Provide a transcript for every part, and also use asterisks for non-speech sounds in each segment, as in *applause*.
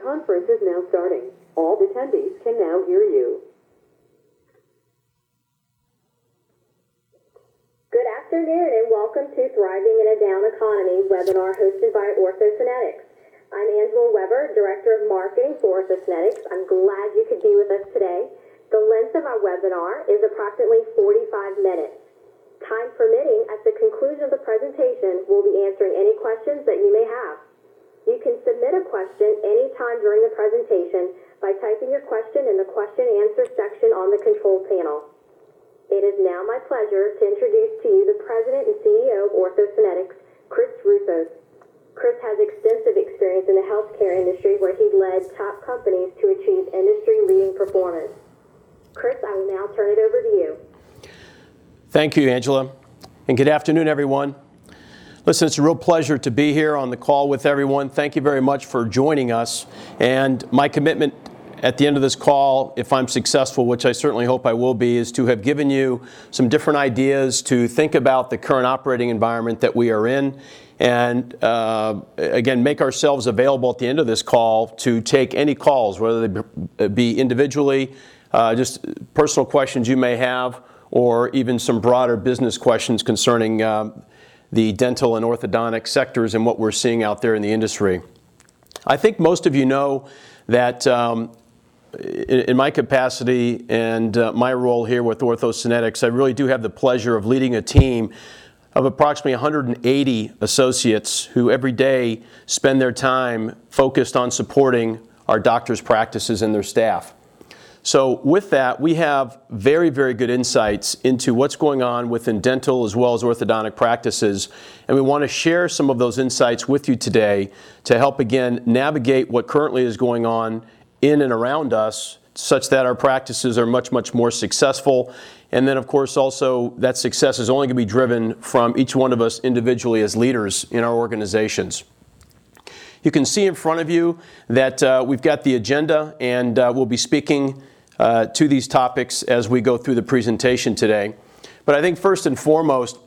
Conference is now starting. All attendees can now hear you. Good afternoon, and welcome to Thriving in a Down Economy webinar hosted by OrthoSynetics. I'm Angela Weber, Director of Marketing for OrthoSynetics. I'm glad you could be with us today. The length of our webinar is approximately 45 minutes. Time permitting, at the conclusion of the presentation, we'll be answering any questions that you may have. You can submit a question anytime during the presentation by typing your question in the question and answer section on the control panel. It is now my pleasure to introduce to you the President and CEO of OrthoSynetics, Chris Roussos. Chris has extensive experience in the healthcare industry where he led top companies to achieve industry-leading performance. Chris, I will now turn it over to you. Thank you, Angela, and good afternoon, everyone. Listen, it's a real pleasure to be here on the call with everyone. Thank you very much for joining us. And my commitment at the end of this call, if I'm successful, which I certainly hope I will be, is to have given you some different ideas to think about the current operating environment that we are in. And uh, again, make ourselves available at the end of this call to take any calls, whether they be individually, uh, just personal questions you may have, or even some broader business questions concerning uh, the dental and orthodontic sectors and what we're seeing out there in the industry. I think most of you know that um, in my capacity and uh, my role here with OrthoSynetics, I really do have the pleasure of leading a team of approximately 180 associates who every day spend their time focused on supporting our doctors' practices and their staff. So, with that, we have very, very good insights into what's going on within dental as well as orthodontic practices. And we want to share some of those insights with you today to help, again, navigate what currently is going on in and around us such that our practices are much, much more successful. And then, of course, also that success is only going to be driven from each one of us individually as leaders in our organizations. You can see in front of you that uh, we've got the agenda, and uh, we'll be speaking uh, to these topics as we go through the presentation today. But I think first and foremost,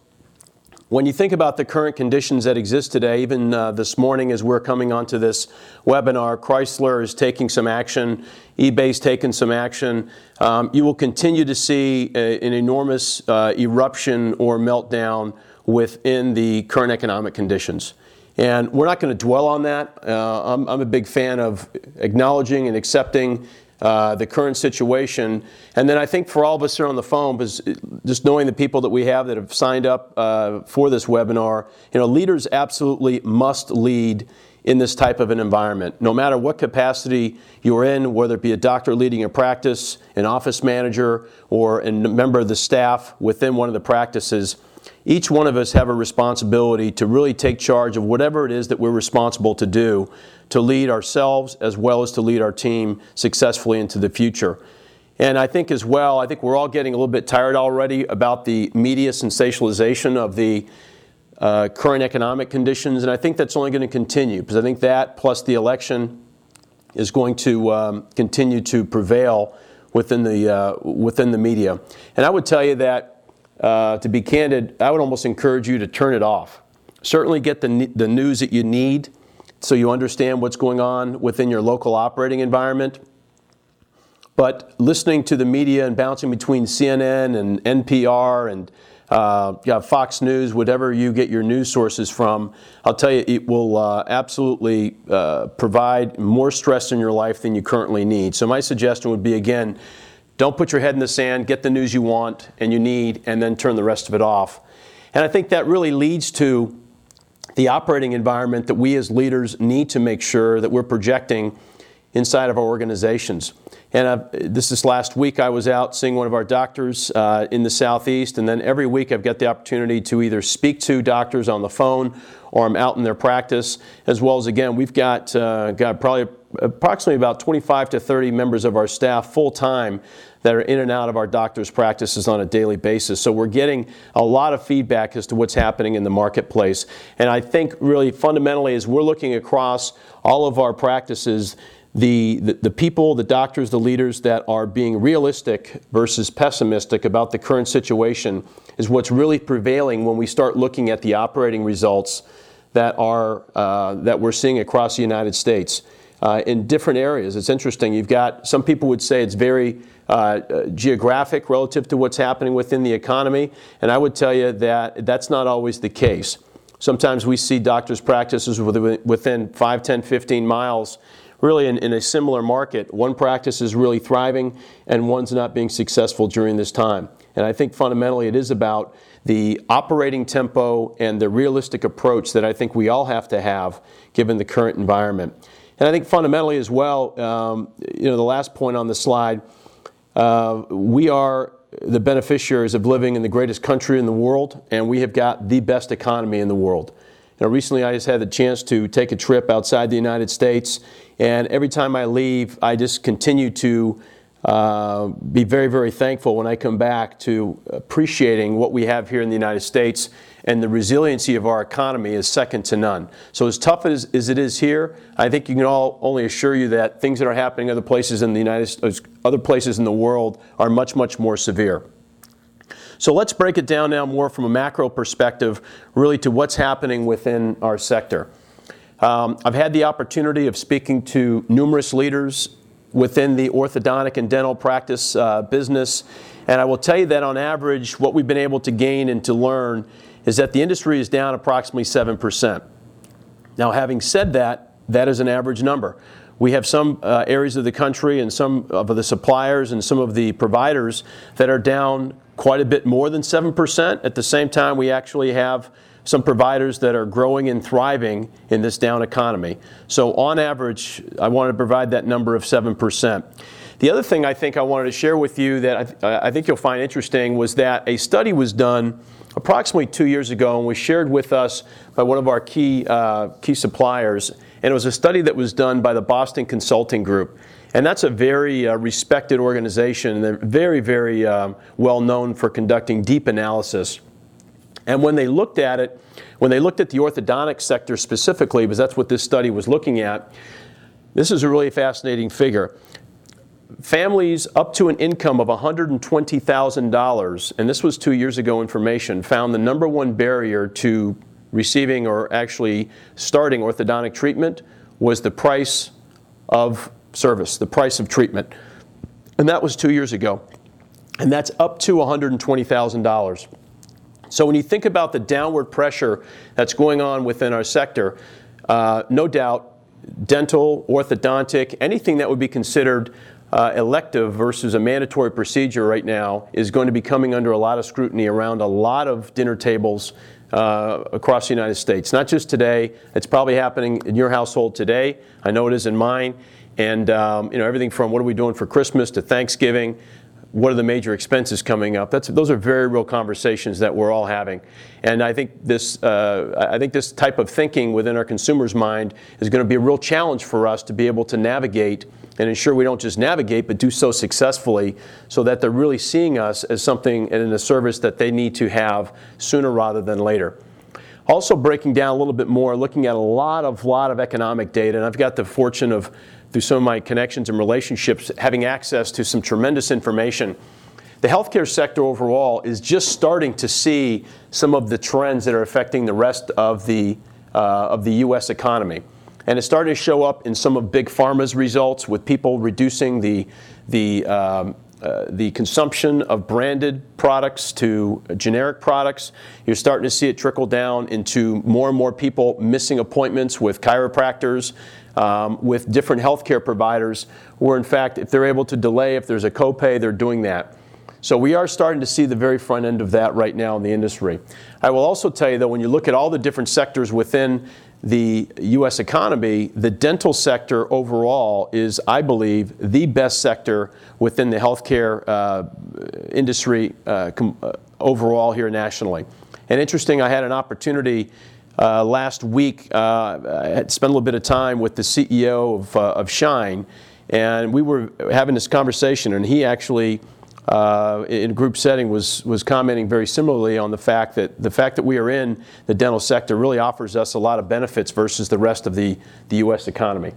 when you think about the current conditions that exist today, even uh, this morning as we're coming onto this webinar, Chrysler is taking some action, eBay's taken some action. Um, you will continue to see a, an enormous uh, eruption or meltdown within the current economic conditions. And we're not going to dwell on that. Uh, I'm, I'm, a big fan of acknowledging and accepting uh, the current situation. And then I think for all of us here on the phone, just knowing the people that we have that have signed up uh, for this webinar, you know, leaders absolutely must lead in this type of an environment. No matter what capacity you're in, whether it be a doctor leading a practice, an office manager, or a member of the staff within one of the practices, each one of us have a responsibility to really take charge of whatever it is that we're responsible to do to lead ourselves as well as to lead our team successfully into the future. And I think as well, I think we're all getting a little bit tired already about the media sensationalization of the uh, current economic conditions, and I think that's only going to continue because I think that plus the election is going to um, continue to prevail within the uh, within the media. And I would tell you that uh, to be candid, I would almost encourage you to turn it off. Certainly get the, the news that you need so you understand what's going on within your local operating environment. But listening to the media and bouncing between CNN and NPR and uh, yeah, Fox News, whatever you get your news sources from, I'll tell you, it will uh, absolutely uh, provide more stress in your life than you currently need. So, my suggestion would be again, don't put your head in the sand, get the news you want and you need, and then turn the rest of it off. And I think that really leads to the operating environment that we as leaders need to make sure that we're projecting inside of our organizations. And this is last week I was out seeing one of our doctors uh, in the southeast, and then every week I've got the opportunity to either speak to doctors on the phone or I'm out in their practice, as well as again we've got uh, got probably approximately about 25 to 30 members of our staff full time that are in and out of our doctors' practices on a daily basis. So we're getting a lot of feedback as to what's happening in the marketplace. And I think really fundamentally, as we're looking across all of our practices, the, the, the, people, the doctors, the leaders that are being realistic versus pessimistic about the current situation is what's really prevailing when we start looking at the operating results that, are, uh, that we're seeing across the United States. Uh, in different areas. It's interesting. You've got some people would say it's very uh, geographic relative to what's happening within the economy, and I would tell you that that's not always the case. Sometimes we see doctors' practices within 5, 10, 15 miles really in, in, a similar market. One practice is really thriving and one's not being successful during this time. And I think fundamentally it is about the operating tempo and the realistic approach that I think we all have to have given the current environment. And I think fundamentally as well, um, you know, the last point on the slide, uh, we are the beneficiaries of living in the greatest country in the world, and we have got the best economy in the world. Know, recently I just had the chance to take a trip outside the United States, and every time I leave, I just continue to uh, be very, very thankful when I come back to appreciating what we have here in the United States and the resiliency of our economy is second to none. So as tough as, as it is here, I think you can all only assure you that things that are happening other places in the United States, other places in the world are much, much more severe. So let's break it down now more from a macro perspective, really to what's happening within our sector. Um, I've had the opportunity of speaking to numerous leaders within the orthodontic and dental practice uh, business, and I will tell you that on average, what we've been able to gain and to learn is that the industry is down approximately 7%. Now, having said that, that is an average number. We have some uh, areas of the country and some of the suppliers and some of the providers that are down quite a bit more than 7%. At the same time, we actually have some providers that are growing and thriving in this down economy. So, on average, I wanted to provide that number of 7%. The other thing I think I wanted to share with you that I, th- I think you'll find interesting was that a study was done approximately two years ago and was shared with us by one of our key, uh, key suppliers. And it was a study that was done by the Boston Consulting Group. And that's a very uh, respected organization. They're very, very um, well known for conducting deep analysis. And when they looked at it, when they looked at the orthodontic sector specifically, because that's what this study was looking at, this is a really fascinating figure. Families up to an income of $120,000, and this was two years ago information, found the number one barrier to receiving or actually starting orthodontic treatment was the price of service, the price of treatment. And that was two years ago. And that's up to $120,000. So when you think about the downward pressure that's going on within our sector, uh, no doubt dental, orthodontic, anything that would be considered uh, elective versus a mandatory procedure right now is going to be coming under a lot of scrutiny around a lot of dinner tables uh, across the United States. Not just today, it's probably happening in your household today. I know it is in mine. And um, you know everything from what are we doing for Christmas to Thanksgiving what are the major expenses coming up? That's, those are very real conversations that we're all having. And I think, this, uh, I think this type of thinking within our consumer's mind is going to be a real challenge for us to be able to navigate and ensure we don't just navigate, but do so successfully so that they're really seeing us as something and a service that they need to have sooner rather than later. Also breaking down a little bit more, looking at a lot of lot of economic data, and I've got the fortune of through some of my connections and relationships, having access to some tremendous information. The healthcare sector overall is just starting to see some of the trends that are affecting the rest of the, uh, of the U.S. economy. And it's starting to show up in some of Big Pharma's results with people reducing the, the, um, uh, the consumption of branded products to generic products. You're starting to see it trickle down into more and more people missing appointments with chiropractors, um, with different healthcare providers, where in fact, if they're able to delay, if there's a copay, they're doing that. So we are starting to see the very front end of that right now in the industry. I will also tell you that when you look at all the different sectors within the U.S. economy, the dental sector overall is, I believe, the best sector within the healthcare uh, industry uh, com- uh, overall here nationally. And interesting, I had an opportunity uh, last week, uh, I spent a little bit of time with the CEO of, uh, of Schein, and we were having this conversation, and he actually, uh, in a group setting, was, was commenting very similarly on the fact that the fact that we are in the dental sector really offers us a lot of benefits versus the rest of the, the U.S. economy.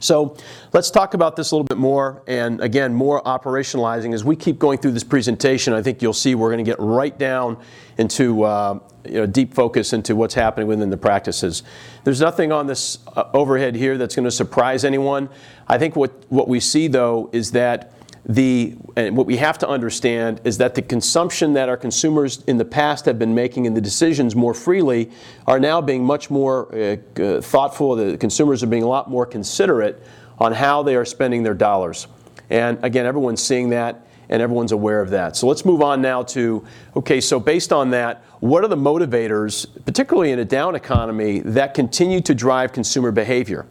So let's talk about this a little bit more, and again, more operationalizing. As we keep going through this presentation, I think you'll see we're going to get right down into uh, you know, deep focus into what's happening within the practices. There's nothing on this uh, overhead here that's going to surprise anyone. I think what, what we see, though, is that the, and what we have to understand is that the consumption that our consumers in the past have been making and the decisions more freely are now being much more uh, uh, thoughtful. The consumers are being a lot more considerate on how they are spending their dollars. And again, everyone's seeing that and everyone's aware of that. So let's move on now to okay, so based on that, what are the motivators, particularly in a down economy, that continue to drive consumer behavior?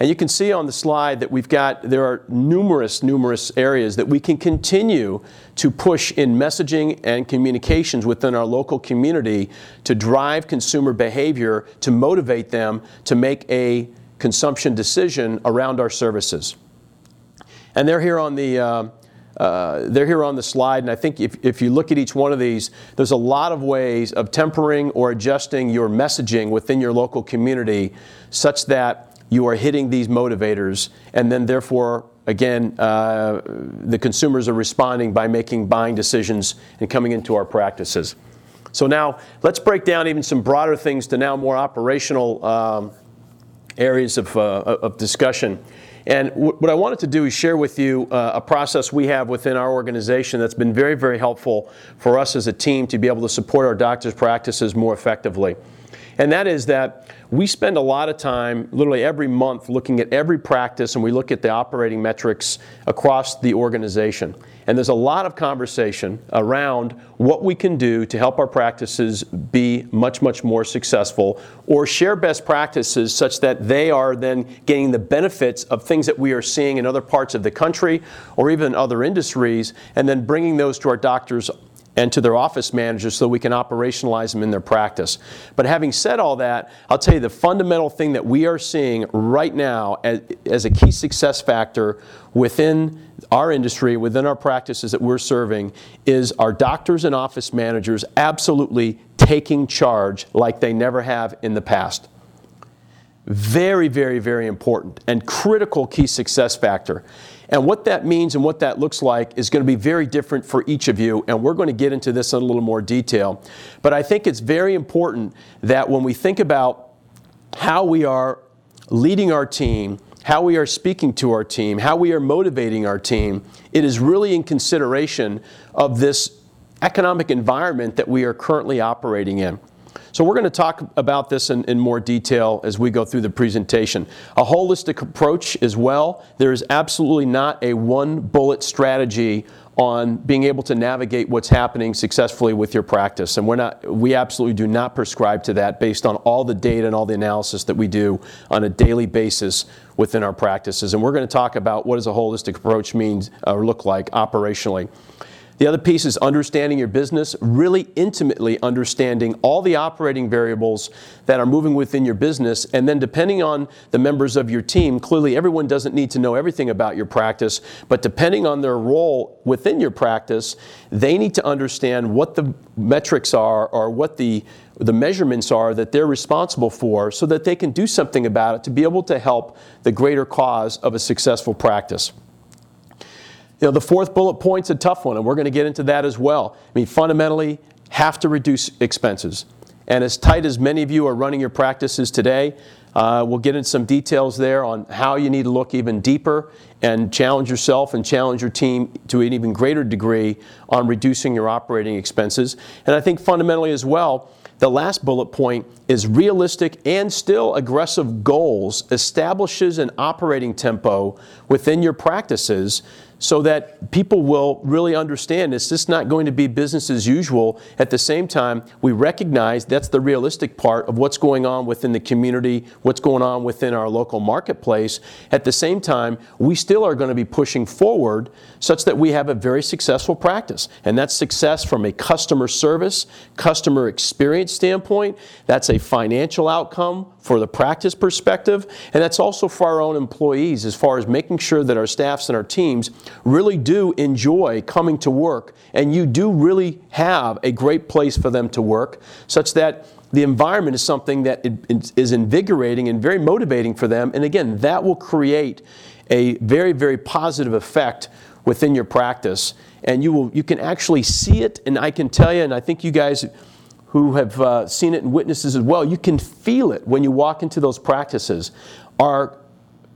And you can see on the slide that we've got, there are numerous, numerous areas that we can continue to push in messaging and communications within our local community to drive consumer behavior, to motivate them to make a consumption decision around our services. And they're here on the, uh, uh, they're here on the slide, and I think if, if you look at each one of these, there's a lot of ways of tempering or adjusting your messaging within your local community such that you are hitting these motivators, and then therefore, again, uh, the consumers are responding by making buying decisions and coming into our practices. So now let's break down even some broader things to now more operational um, areas of, uh, of discussion. And w- what I wanted to do is share with you uh, a process we have within our organization that's been very, very helpful for us as a team to be able to support our doctors' practices more effectively. And that is that we spend a lot of time, literally every month, looking at every practice and we look at the operating metrics across the organization. And there's a lot of conversation around what we can do to help our practices be much, much more successful or share best practices such that they are then getting the benefits of things that we are seeing in other parts of the country or even other industries and then bringing those to our doctors and to their office managers so we can operationalize them in their practice. But having said all that, I'll tell you the fundamental thing that we are seeing right now as, as a key success factor within our industry, within our practices that we're serving, is our doctors and office managers absolutely taking charge like they never have in the past. Very, very, very important and critical key success factor. And what that means and what that looks like is going to be very different for each of you, and we're going to get into this in a little more detail. But I think it's very important that when we think about how we are leading our team, how we are speaking to our team, how we are motivating our team, it is really in consideration of this economic environment that we are currently operating in. So we're going to talk about this in, in, more detail as we go through the presentation. A holistic approach as well. There is absolutely not a one bullet strategy on being able to navigate what's happening successfully with your practice. And we're not, we absolutely do not prescribe to that based on all the data and all the analysis that we do on a daily basis within our practices. And we're going to talk about what does a holistic approach mean or uh, look like operationally. The other piece is understanding your business, really intimately understanding all the operating variables that are moving within your business. And then, depending on the members of your team, clearly everyone doesn't need to know everything about your practice, but depending on their role within your practice, they need to understand what the metrics are or what the the measurements are that they're responsible for so that they can do something about it to be able to help the greater cause of a successful practice. You know, the fourth bullet point's a tough one, and we're going to get into that as well. I mean, fundamentally, have to reduce expenses. And as tight as many of you are running your practices today, uh, we'll get into some details there on how you need to look even deeper and challenge yourself and challenge your team to an even greater degree on reducing your operating expenses. And I think fundamentally as well, the last bullet point is realistic and still aggressive goals establishes an operating tempo within your practices so that people will really understand it's just not going to be business as usual. At the same time, we recognize that's the realistic part of what's going on within the community, what's going on within our local marketplace. At the same time, we still are going to be pushing forward such that we have a very successful practice. And that's success from a customer service, customer experience standpoint. That's a financial outcome for the practice perspective. And that's also for our own employees as far as making sure that our staffs and our teams really do enjoy coming to work and you do really have a great place for them to work, such that the environment is something that is invigorating and very motivating for them. And again, that will create a very, very positive effect within your practice. And you, will, you can actually see it, and I can tell you, and I think you guys who have uh, seen it and witnesses as well, you can feel it when you walk into those practices. Our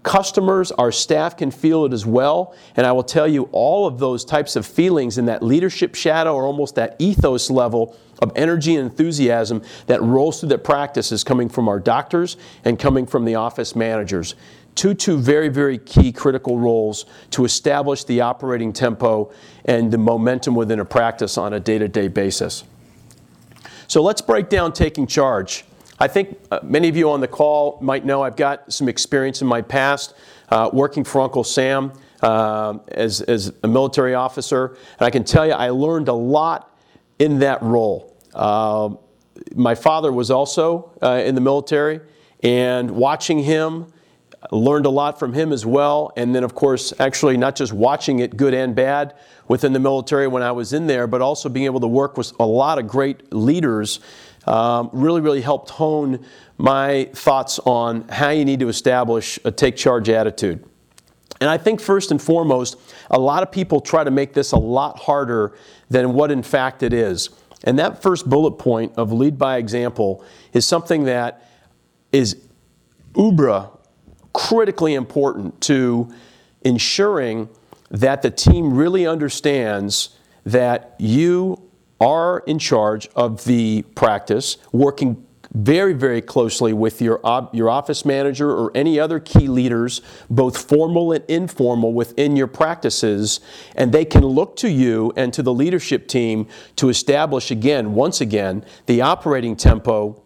customers, our staff can feel it as well. And I will tell you, all of those types of feelings in that leadership shadow or almost that ethos level of energy and enthusiasm that rolls through the practice is coming from our doctors and coming from the office managers. Two, two very, very key critical roles to establish the operating tempo and the momentum within a practice on a day to day basis. So let's break down taking charge. I think uh, many of you on the call might know I've got some experience in my past uh, working for Uncle Sam uh, as, as a military officer. And I can tell you, I learned a lot in that role. Uh, my father was also uh, in the military, and watching him, learned a lot from him as well. And then, of course, actually not just watching it, good and bad, within the military when I was in there, but also being able to work with a lot of great leaders um, really, really helped hone my thoughts on how you need to establish a take charge attitude. And I think first and foremost, a lot of people try to make this a lot harder than what in fact it is. And that first bullet point of lead by example is something that is uber critically important to ensuring that the team really understands that you are in charge of the practice, working very, very closely with your, your office manager or any other key leaders, both formal and informal, within your practices. And they can look to you and to the leadership team to establish again, once again, the operating tempo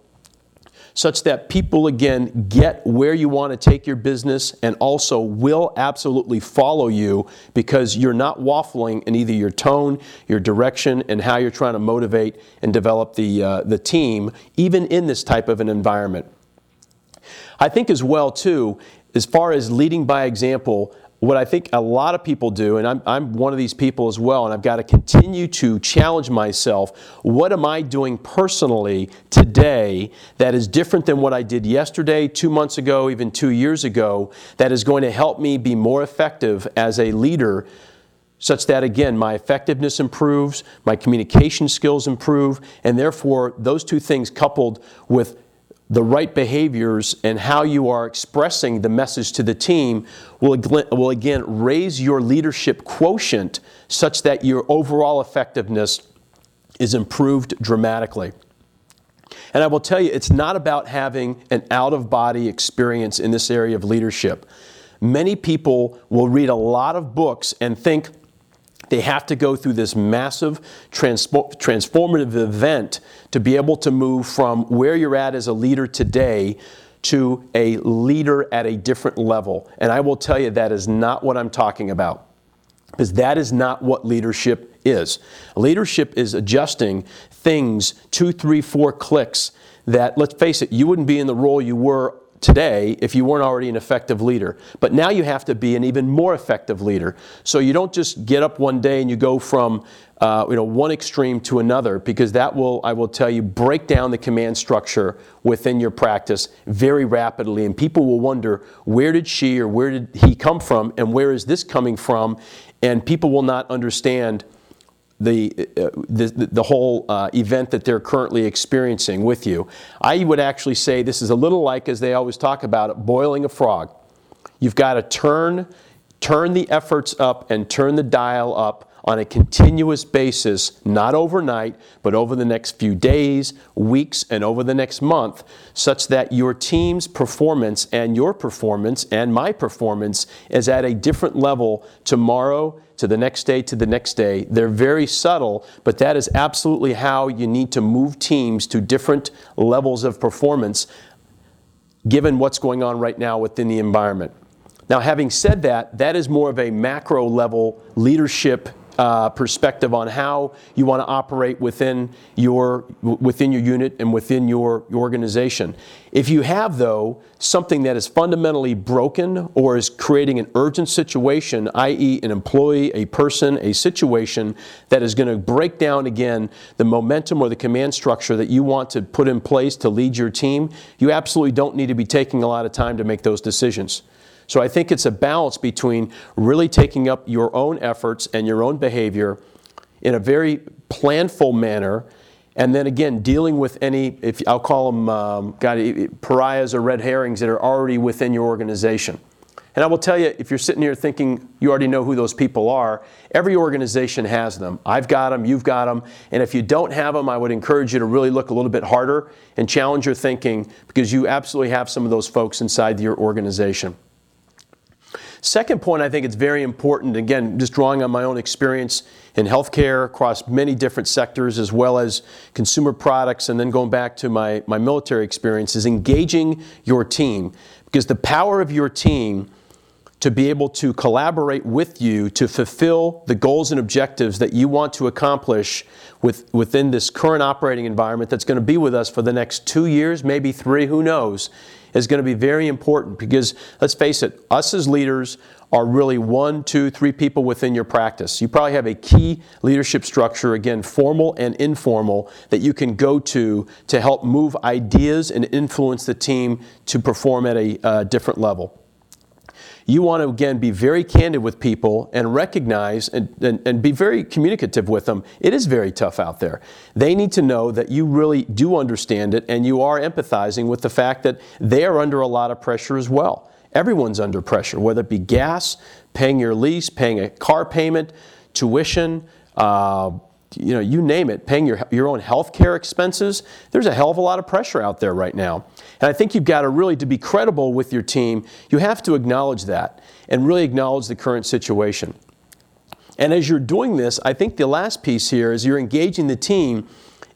such that people again get where you want to take your business and also will absolutely follow you because you're not waffling in either your tone, your direction, and how you're trying to motivate and develop the, uh, the team, even in this type of an environment. I think as well, too, as far as leading by example, what I think a lot of people do, and I'm, I'm one of these people as well, and I've got to continue to challenge myself. What am I doing personally today that is different than what I did yesterday, two months ago, even two years ago, that is going to help me be more effective as a leader? Such that again, my effectiveness improves, my communication skills improve, and therefore, those two things coupled with the right behaviors and how you are expressing the message to the team will, will again raise your leadership quotient such that your overall effectiveness is improved dramatically. And I will tell you, it's not about having an out of body experience in this area of leadership. Many people will read a lot of books and think they have to go through this massive transformative event to be able to move from where you're at as a leader today to a leader at a different level. And I will tell you that is not what I'm talking about. Because that is not what leadership is. Leadership is adjusting things two, three, four clicks that, let's face it, you wouldn't be in the role you were today if you weren't already an effective leader. But now you have to be an even more effective leader. So you don't just get up one day and you go from uh, you know, one extreme to another because that will, I will tell you, break down the command structure within your practice very rapidly. And people will wonder, where did she or where did he come from and where is this coming from? And people will not understand the, uh, the, the, whole uh, event that they're currently experiencing with you. I would actually say this is a little like, as they always talk about it, boiling a frog. You've got to turn, turn the efforts up and turn the dial up on a continuous basis, not overnight, but over the next few days, weeks, and over the next month, such that your team's performance and your performance and my performance is at a different level tomorrow to the next day to the next day. They're very subtle, but that is absolutely how you need to move teams to different levels of performance given what's going on right now within the environment. Now, having said that, that is more of a macro level leadership uh, perspective on how you want to operate within your within your unit and within your, your organization. If you have though something that is fundamentally broken or is creating an urgent situation, i.e., an employee, a person, a situation that is going to break down again the momentum or the command structure that you want to put in place to lead your team, you absolutely don't need to be taking a lot of time to make those decisions. So I think it's a balance between really taking up your own efforts and your own behavior in a very planful manner, and then again dealing with any, if I'll call them, um, God, pariahs or red herrings that are already within your organization. And I will tell you, if you're sitting here thinking you already know who those people are, every organization has them. I've got them, you've got them. And if you don't have them, I would encourage you to really look a little bit harder and challenge your thinking because you absolutely have some of those folks inside your organization. Second point, I think it's very important, again, just drawing on my own experience in healthcare across many different sectors, as well as consumer products, and then going back to my, my military experience, is engaging your team. Because the power of your team to be able to collaborate with you to fulfill the goals and objectives that you want to accomplish with, within this current operating environment that's going to be with us for the next two years, maybe three, who knows, is going to be very important because let's face it, us as leaders are really one, two, three people within your practice. You probably have a key leadership structure, again, formal and informal, that you can go to to help move ideas and influence the team to perform at a uh, different level you want to again be very candid with people and recognize and, and, and, be very communicative with them. It is very tough out there. They need to know that you really do understand it and you are empathizing with the fact that they are under a lot of pressure as well. Everyone's under pressure, whether it be gas, paying your lease, paying a car payment, tuition, uh, you know, you name it, paying your, your own health care expenses, there's a hell of a lot of pressure out there right now. And I think you've got to really, to be credible with your team, you have to acknowledge that and really acknowledge the current situation. And as you're doing this, I think the last piece here is you're engaging the team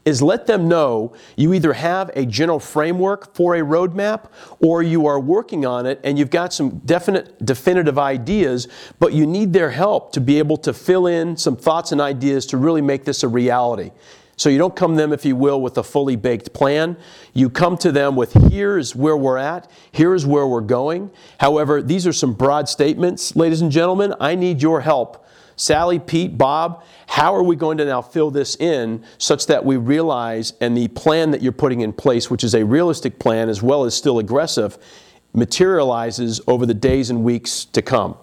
is let them know you either have a general framework for a roadmap or you are working on it and you've got some definite definitive ideas but you need their help to be able to fill in some thoughts and ideas to really make this a reality. So you don't come to them if you will with a fully baked plan. You come to them with here's where we're at. Here's where we're going. However these are some broad statements. Ladies and gentlemen i need your help Sally, Pete, Bob, how are we going to now fill this in such that we realize and the plan that you're putting in place, which is a realistic plan as well as still aggressive, materializes over the days and weeks to come?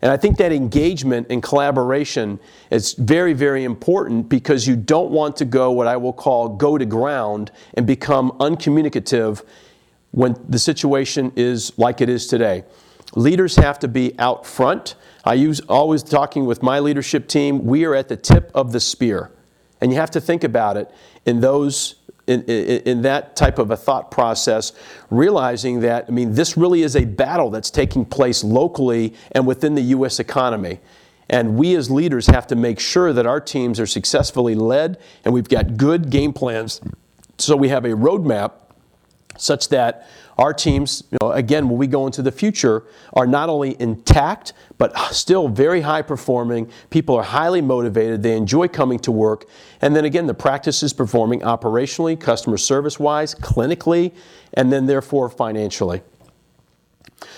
And I think that engagement and collaboration is very, very important because you don't want to go what I will call go to ground and become uncommunicative when the situation is like it is today. Leaders have to be out front. I use always talking with my leadership team, we are at the tip of the spear. And you have to think about it in those in, in, in, that type of a thought process, realizing that, I mean, this really is a battle that's taking place locally and within the U.S. economy. And we as leaders have to make sure that our teams are successfully led and we've got good game plans so we have a roadmap such that our teams, you know, again, when we go into the future, are not only intact, but still very high performing. People are highly motivated. They enjoy coming to work. And then again, the practice is performing operationally, customer service wise, clinically, and then therefore financially.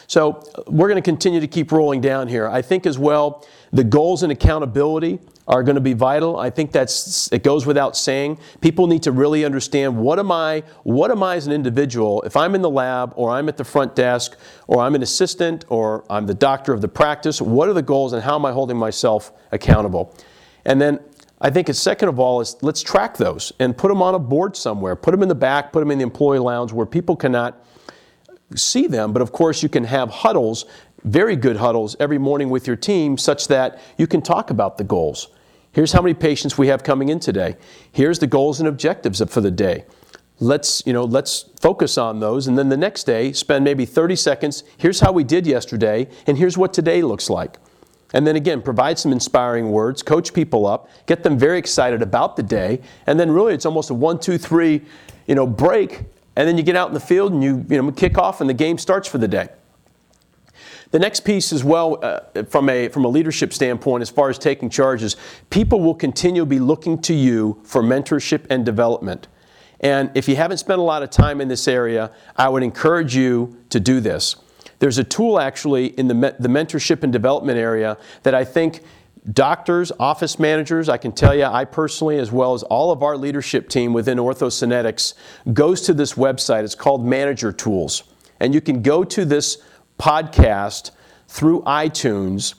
So we're going to continue to keep rolling down here. I think as well, the goals and accountability are going to be vital. I think that's it goes without saying. People need to really understand what am I what am I as an individual if I'm in the lab or I'm at the front desk or I'm an assistant or I'm the doctor of the practice, what are the goals and how am I holding myself accountable? And then I think second of all is let's track those and put them on a board somewhere. Put them in the back, put them in the employee lounge where people cannot see them, but of course you can have huddles very good huddles every morning with your team such that you can talk about the goals. Here's how many patients we have coming in today. Here's the goals and objectives for the day. Let's, you know, let's focus on those and then the next day spend maybe 30 seconds. Here's how we did yesterday and here's what today looks like. And then again, provide some inspiring words, coach people up, get them very excited about the day, and then really it's almost a one, two, three, you know, break, and then you get out in the field and you, you know, kick off and the game starts for the day. The next piece as well, uh, from, a, from a leadership standpoint, as far as taking charges, people will continue to be looking to you for mentorship and development. And if you haven't spent a lot of time in this area, I would encourage you to do this. There's a tool actually in the, me- the mentorship and development area that I think doctors, office managers, I can tell you, I personally, as well as all of our leadership team within OrthoSynetics, goes to this website. It's called Manager Tools. And you can go to this podcast through iTunes,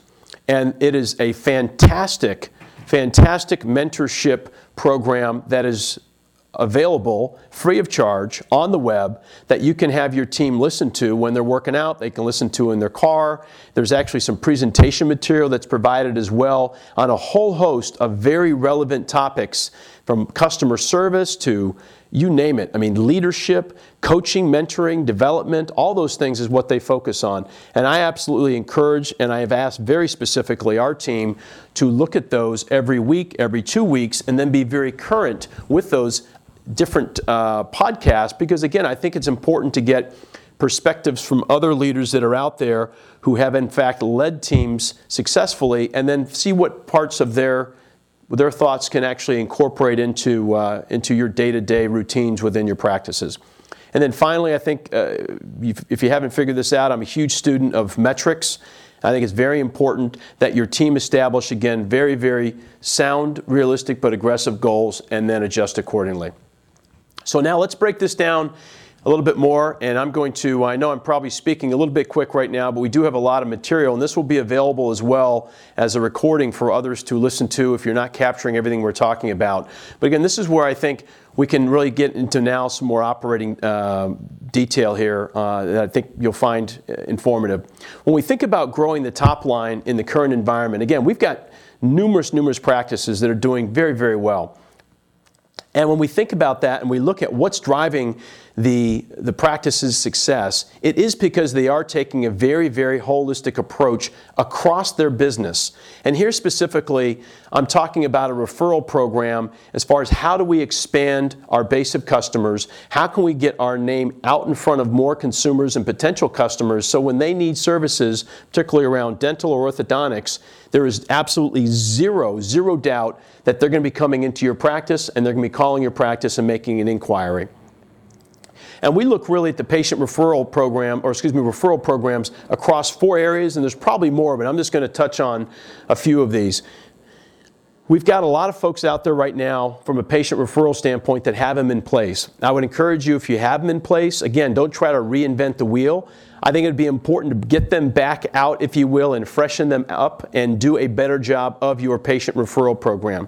and it is a fantastic, fantastic mentorship program that is available free of charge on the web that you can have your team listen to when they're working out. They can listen to in their car. There's actually some presentation material that's provided as well on a whole host of very relevant topics from customer service to you name it. I mean, leadership, coaching, mentoring, development, all those things is what they focus on. And I absolutely encourage, and I have asked very specifically our team to look at those every week, every two weeks, and then be very current with those different uh, podcasts because, again, I think it's important to get perspectives from other leaders that are out there who have, in fact, led teams successfully and then see what parts of their their thoughts can actually incorporate into, uh, into your day to day routines within your practices. And then finally, I think uh, if you haven't figured this out, I'm a huge student of metrics. I think it's very important that your team establish, again, very, very sound, realistic, but aggressive goals and then adjust accordingly. So now let's break this down a little bit more, and I'm going to, I know I'm probably speaking a little bit quick right now, but we do have a lot of material, and this will be available as well as a recording for others to listen to if you're not capturing everything we're talking about. But again, this is where I think we can really get into now some more operating uh, detail here uh, that I think you'll find informative. When we think about growing the top line in the current environment, again, we've got numerous, numerous practices that are doing very, very well. And when we think about that and we look at what's driving the, the practice's success, it is because they are taking a very, very holistic approach across their business. And here specifically, I'm talking about a referral program as far as how do we expand our base of customers? How can we get our name out in front of more consumers and potential customers so when they need services, particularly around dental or orthodontics, there is absolutely zero, zero doubt that they're going to be coming into your practice and they're going to be calling your practice and making an inquiry. And we look really at the patient referral program, or excuse me, referral programs across four areas, and there's probably more, but I'm just going to touch on a few of these. We've got a lot of folks out there right now from a patient referral standpoint that have them in place. I would encourage you, if you have them in place, again, don't try to reinvent the wheel. I think it would be important to get them back out, if you will, and freshen them up and do a better job of your patient referral program.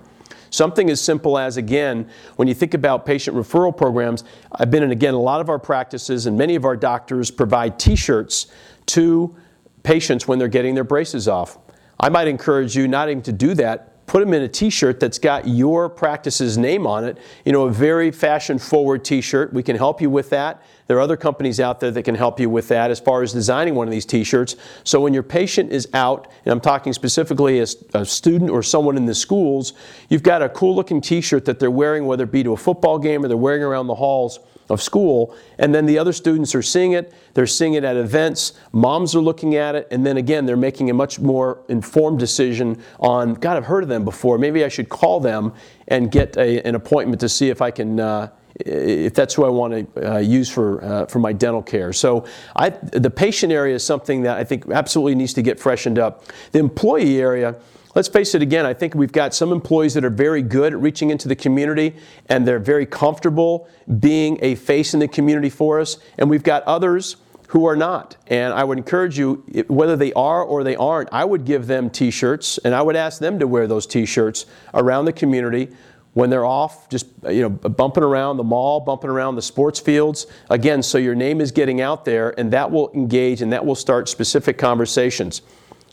Something as simple as, again, when you think about patient referral programs, I've been in, again, a lot of our practices, and many of our doctors provide t shirts to patients when they're getting their braces off. I might encourage you not even to do that, put them in a t-shirt that's got your practice's name on it. You know a very fashion forward t-shirt. We can help you with that. There are other companies out there that can help you with that as far as designing one of these t-shirts. So when your patient is out and i'm talking specifically as a student or someone in the schools you've got a cool looking t-shirt that they're wearing whether it be to a football game or they're wearing around the halls of school, and then the other students are seeing it. They're seeing it at events. Moms are looking at it, and then again, they're making a much more informed decision on, God, I've heard of them before. Maybe I should call them and get a, an appointment to see if I can. Uh, if that's who I want to uh, use for, uh, for my dental care. So I, the patient area is something that I think absolutely needs to get freshened up. The employee area, Let's face it again, I think we've got some employees that are very good at reaching into the community and they're very comfortable being a face in the community for us. And we've got others who are not. And I would encourage you, whether they are or they aren't, I would give them t shirts and I would ask them to wear those t shirts around the community when they're off, just you know, bumping around the mall, bumping around the sports fields. Again, so your name is getting out there, and that will engage and that will start specific conversations.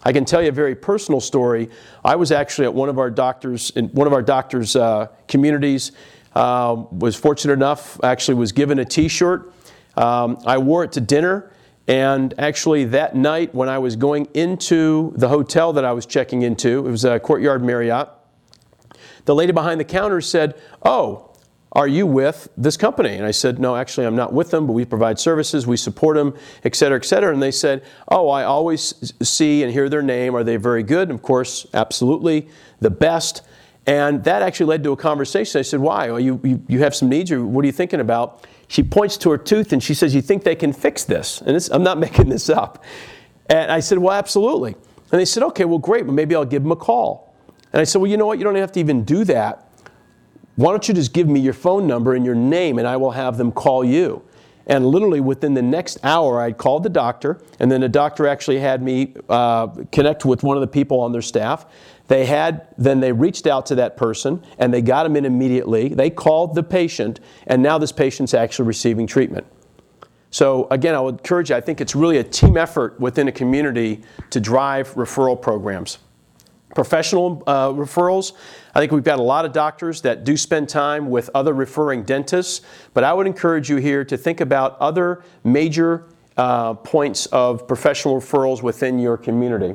I can tell you a very personal story. I was actually at one of our doctors in one of our doctors' uh, communities. Uh, was fortunate enough, actually, was given a T-shirt. Um, I wore it to dinner, and actually that night when I was going into the hotel that I was checking into, it was a Courtyard Marriott. The lady behind the counter said, "Oh, are you with this company? And I said, no, actually, I'm not with them, but we provide services, we support them, et cetera, et cetera. And they said, oh, I always see and hear their name. Are they very good? And of course, absolutely, the best. And that actually led to a conversation. I said, why? Well, you, you, you have some needs, or what are you thinking about? She points to her tooth and she says, you think they can fix this? And I'm not *laughs* making this up. And I said, well, absolutely. And they said, okay, well, great, but maybe I'll give them a call. And I said, well, you know what? You don't have to even do that why don't you just give me your phone number and your name and I will have them call you? And literally within the next hour, I called the doctor, and then the doctor actually had me uh, connect with one of the people on their staff. They had, then they reached out to that person and they got him in immediately. They called the patient, and now this patient's actually receiving treatment. So, again, I would encourage you, I think it's really a team effort within a community to drive referral programs. Professional uh, referrals, I think we've got a lot of doctors that do spend time with other referring dentists, but I would encourage you here to think about other major uh, points of professional referrals within your community.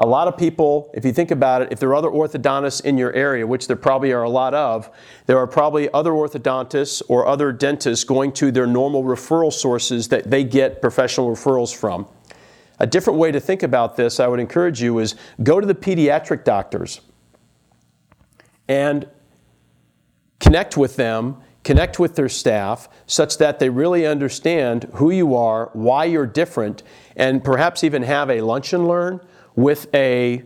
A lot of people, if you think about it, if there are other orthodontists in your area, which there probably are a lot of, there are probably other orthodontists or other dentists going to their normal referral sources that they get professional referrals from. A different way to think about this, I would encourage you, is go to the pediatric doctors and connect with them, connect with their staff, such that they really understand who you are, why you're different, and perhaps even have a lunch and learn with a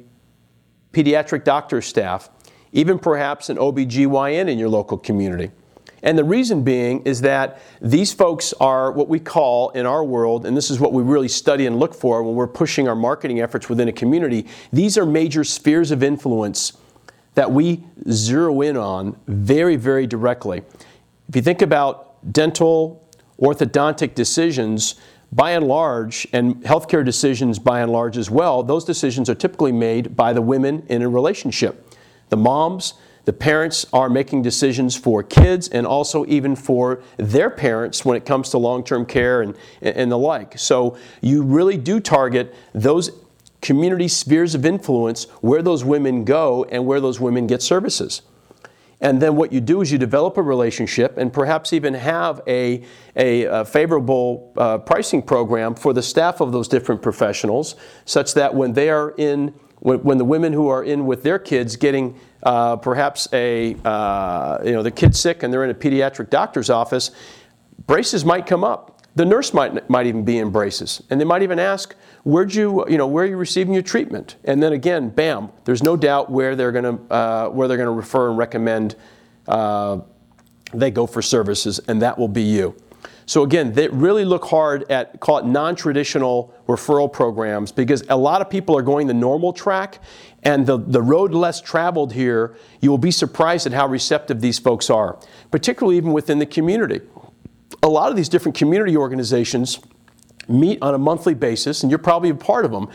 pediatric doctor's staff, even perhaps an OBGYN in your local community. And the reason being is that these folks are what we call in our world, and this is what we really study and look for when we're pushing our marketing efforts within a community, these are major spheres of influence that we zero in on very, very directly. If you think about dental, orthodontic decisions, by and large, and healthcare decisions by and large as well, those decisions are typically made by the women in a relationship. The moms, the parents are making decisions for kids and also even for their parents when it comes to long term care and, and the like. So you really do target those community spheres of influence where those women go and where those women get services. And then what you do is you develop a relationship and perhaps even have a, a, a favorable uh, pricing program for the staff of those different professionals, such that when they are in, when, when the women who are in with their kids getting uh, perhaps a, uh, you know, the kid's sick and they're in a pediatric doctor's office, braces might come up. The nurse might, might even be in braces. And they might even ask, where'd you, you know, where are you receiving your treatment? And then again, bam, there's no doubt where they're going to, uh, where they're going to refer and recommend uh, they go for services, and that will be you. So again, they really look hard at call it non-traditional referral programs because a lot of people are going the normal track and the, the road less traveled here, you will be surprised at how receptive these folks are, particularly even within the community. A lot of these different community organizations meet on a monthly basis, and you're probably a part of them.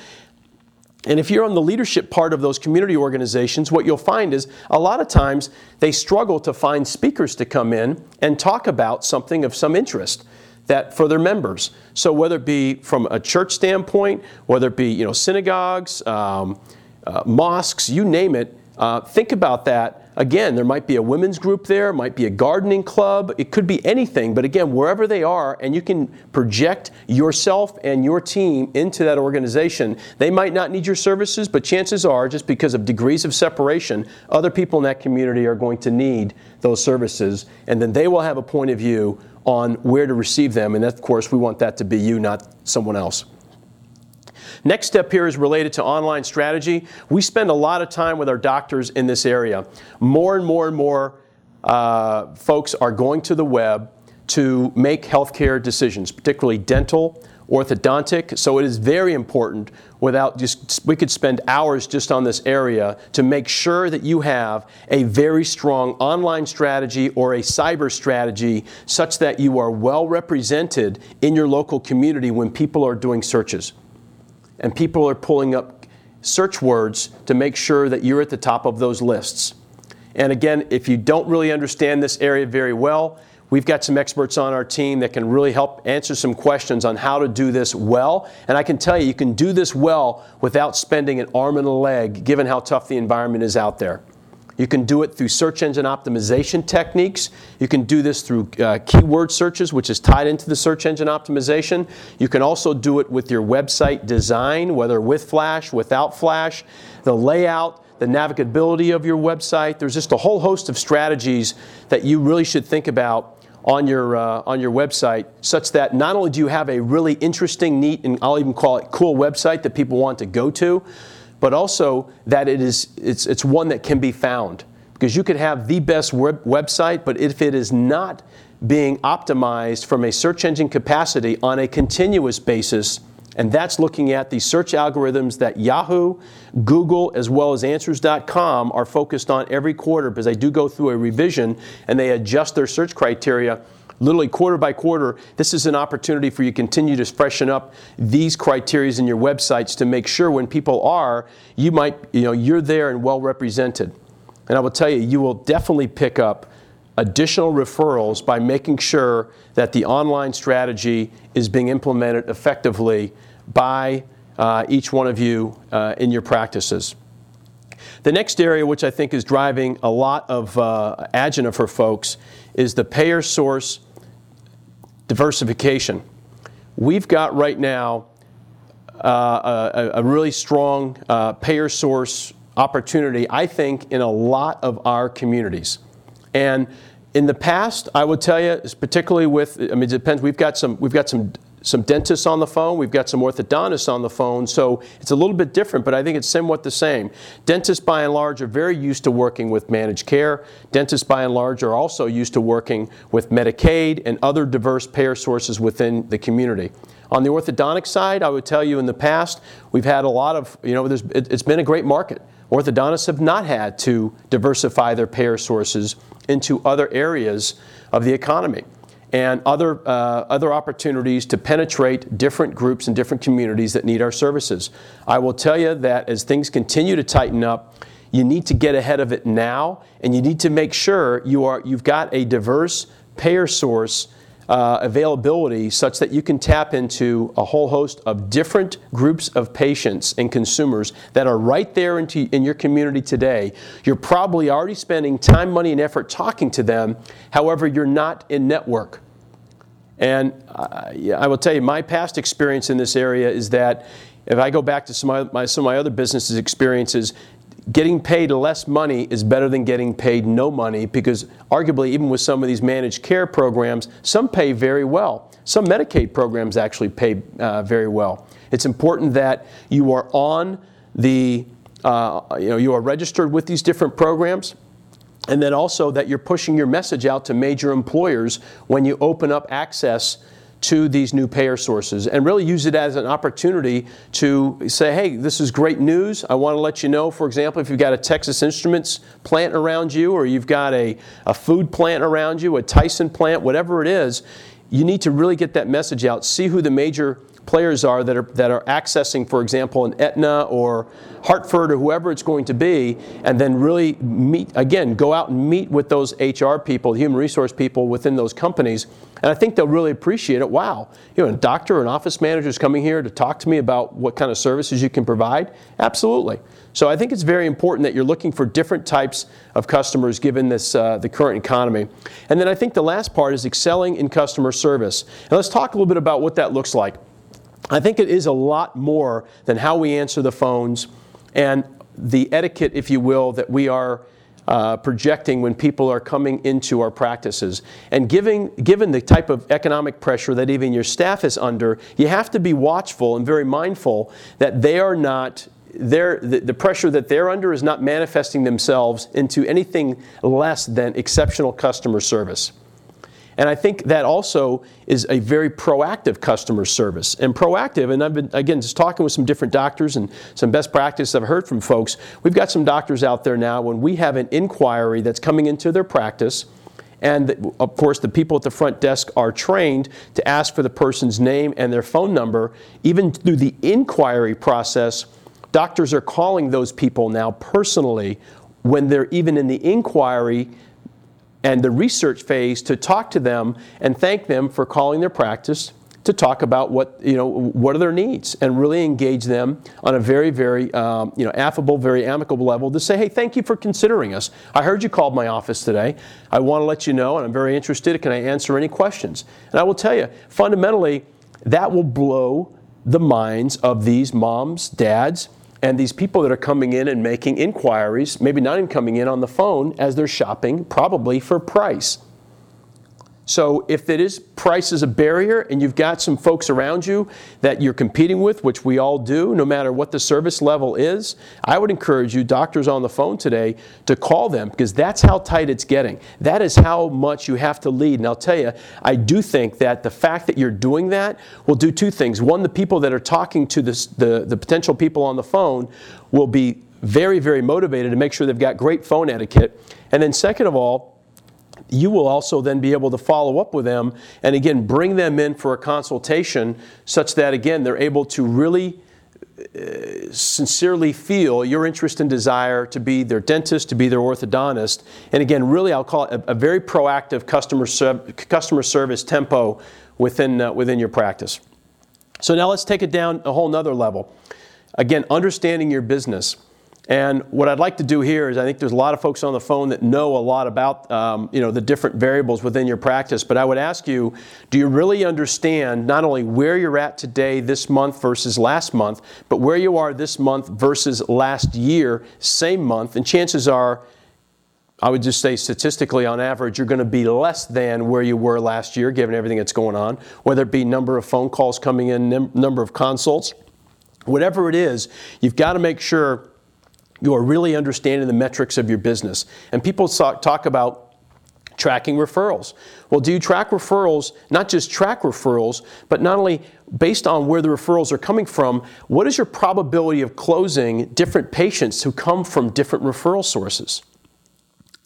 And if you're on the leadership part of those community organizations, what you'll find is a lot of times they struggle to find speakers to come in and talk about something of some interest that for their members. So whether it be from a church standpoint, whether it be you know synagogues, um, uh, mosques, you name it, uh, think about that Again, there might be a women's group there, might be a gardening club, it could be anything, but again, wherever they are, and you can project yourself and your team into that organization, they might not need your services, but chances are, just because of degrees of separation, other people in that community are going to need those services, and then they will have a point of view on where to receive them, and of course, we want that to be you, not someone else. Next step here is related to online strategy. We spend a lot of time with our doctors in this area. More and more and more uh, folks are going to the web to make healthcare decisions, particularly dental, orthodontic. So it is very important without just, we could spend hours just on this area to make sure that you have a very strong online strategy or a cyber strategy such that you are well represented in your local community when people are doing searches and people are pulling up search words to make sure that you're at the top of those lists. And again, if you don't really understand this area very well, we've got some experts on our team that can really help answer some questions on how to do this well. And I can tell you, you can do this well without spending an arm and a leg, given how tough the environment is out there. You can do it through search engine optimization techniques. You can do this through uh, keyword searches, which is tied into the search engine optimization. You can also do it with your website design, whether with Flash, without Flash, the layout, the navigability of your website. There's just a whole host of strategies that you really should think about on your, uh, on your website, such that not only do you have a really interesting, neat, and I'll even call it cool website that people want to go to, but also that it is, it's, it's one that can be found. Because you could have the best web- website, but if it is not being optimized from a search engine capacity on a continuous basis, and that's looking at the search algorithms that Yahoo, Google, as well as Answers.com are focused on every quarter because they do go through a revision and they adjust their search criteria literally quarter by quarter, this is an opportunity for you to continue to freshen up these criteria in your websites to make sure when people are, you might, you know, you're there and well represented. And I will tell you, you will definitely pick up additional referrals by making sure that the online strategy is being implemented effectively by uh, each one of you uh, in your practices. The next area, which I think is driving a lot of uh, agita for folks, is the payer source diversification. We've got right now uh, a, a, really strong uh, payer source opportunity, I think, in a lot of our communities. And in the past, I would tell you, particularly with, I mean, it depends. We've got some, we've got some some dentists on the phone, we've got some orthodontists on the phone, so it's a little bit different, but I think it's somewhat the same. Dentists, by and large, are very used to working with managed care. Dentists, by and large, are also used to working with Medicaid and other diverse payer sources within the community. On the orthodontic side, I would tell you in the past, we've had a lot of, you know, it, it's been a great market. Orthodontists have not had to diversify their payer sources into other areas of the economy and other, uh, other opportunities to penetrate different groups and different communities that need our services. I will tell you that as things continue to tighten up, you need to get ahead of it now, and you need to make sure you are, you've got a diverse payer source uh, availability such that you can tap into a whole host of different groups of patients and consumers that are right there in your community today. You're probably already spending time, money, and effort talking to them. However, you're not in network. And uh, I will tell you, my past experience in this area is that if I go back to some of my, some of my other businesses experiences, getting paid less money is better than getting paid no money because arguably even with some of these managed care programs some pay very well. Some medicaid programs actually pay uh, very well. It's important that you are on the uh, you know you are registered with these different programs and then also that you're pushing your message out to major employers when you open up access to these new payer sources and really use it as an opportunity to say, hey, this is great news. I want to let you know, for example, if you've got a Texas Instruments plant around you or you've got a, a food plant around you, a Tyson plant, whatever it is, you need to really get that message out. See who the major players are that are, that are accessing, for example, an Aetna or Hartford or whoever it's going to be, and then really meet, again, go out and meet with those HR people, human resource people within those companies. And I think they'll really appreciate it. Wow, you know, a doctor or an office manager is coming here to talk to me about what kind of services you can provide. Absolutely. So I think it's very important that you're looking for different types of customers given this uh, the current economy. And then I think the last part is excelling in customer service. And let's talk a little bit about what that looks like. I think it is a lot more than how we answer the phones and the etiquette, if you will, that we are uh, projecting when people are coming into our practices. And giving, given the type of economic pressure that even your staff is under, you have to be watchful and very mindful that they are not. The, the pressure that they're under is not manifesting themselves into anything less than exceptional customer service. And I think that also is a very proactive customer service. And proactive, and I've been, again, just talking with some different doctors and some best practice I've heard from folks. We've got some doctors out there now when we have an inquiry that's coming into their practice. And of course, the people at the front desk are trained to ask for the person's name and their phone number. Even through the inquiry process, doctors are calling those people now personally when they're even in the inquiry and the research phase to talk to them and thank them for calling their practice, to talk about what you know what are their needs and really engage them on a very very um, you know affable, very amicable level to say, hey, thank you for considering us. I heard you called my office today. I want to let you know, and I'm very interested. Can I answer any questions? And I will tell you, fundamentally, that will blow the minds of these moms, dads, and these people that are coming in and making inquiries, maybe not even coming in on the phone as they're shopping, probably for price. So if it is price is a barrier and you've got some folks around you that you're competing with, which we all do, no matter what the service level is, I would encourage you, doctors on the phone today, to call them because that's how tight it's getting. That is how much you have to lead. And I'll tell you, I do think that the fact that you're doing that will do two things. One, the people that are talking to this, the, the potential people on the phone will be very, very motivated to make sure they've got great phone etiquette. And then, second of all, you will also then be able to follow up with them and again bring them in for a consultation such that again they're able to really uh, sincerely feel your interest and desire to be their dentist, to be their orthodontist. And again, really, I'll call it a, a very proactive customer, customer service tempo within, uh, within your practice. So now let's take it down a whole nother level. Again, understanding your business. And what I'd like to do here is I think there's a lot of folks on the phone that know a lot about um, you know, the different variables within your practice, but I would ask you, do you really understand not only where you're at today this month versus last month, but where you are this month versus last year, same month, and chances are I would just say statistically, on average, you're going to be less than where you were last year, given everything that's going on, whether it be number of phone calls coming in, number of consults, whatever it is, you've got to make sure you are really understanding the metrics of your business. And people talk about tracking referrals. Well, do you track referrals, not just track referrals, but not only based on where the referrals are coming from, what is your probability of closing different patients who come from different referral sources?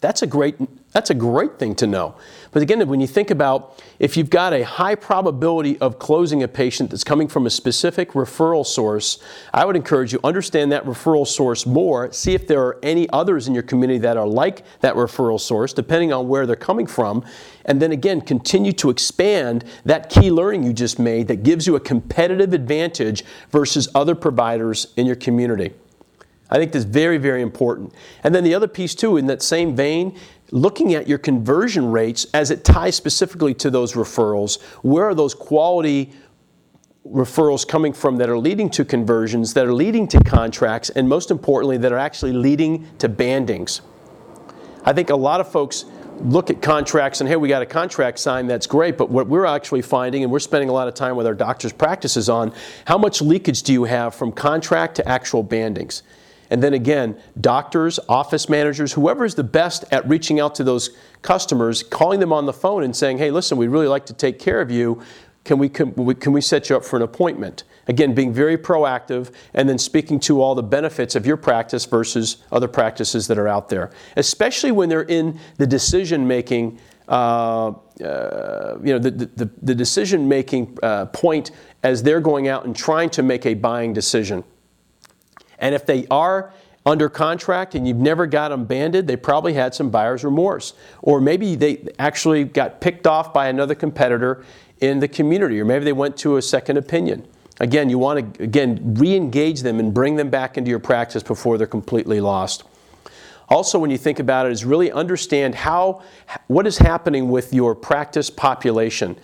That's a great that's a great thing to know. But again, when you think about if you've got a high probability of closing a patient that's coming from a specific referral source, I would encourage you understand that referral source more, see if there are any others in your community that are like that referral source depending on where they're coming from, and then again continue to expand that key learning you just made that gives you a competitive advantage versus other providers in your community. I think that's very, very important. And then the other piece, too, in that same vein, looking at your conversion rates as it ties specifically to those referrals. Where are those quality referrals coming from that are leading to conversions, that are leading to contracts, and most importantly, that are actually leading to bandings? I think a lot of folks look at contracts and hey, we got a contract signed, that's great, but what we're actually finding, and we're spending a lot of time with our doctors' practices on, how much leakage do you have from contract to actual bandings? And then again, doctors, office managers, whoever is the best at reaching out to those customers, calling them on the phone and saying, hey, listen, we'd really like to take care of you. Can we, can we, can we set you up for an appointment? Again, being very proactive and then speaking to all the benefits of your practice versus other practices that are out there, especially when they're in the decision making. Uh, uh, you know the, the, the decision making uh, point as they're going out and trying to make a buying decision. And if they are under contract and you've never got them banded, they probably had some buyer's remorse. Or maybe they actually got picked off by another competitor in the community, or maybe they went to a second opinion. Again, you want to again re-engage them and bring them back into your practice before they're completely lost. Also, when you think about it, is really understand how what is happening with your practice population.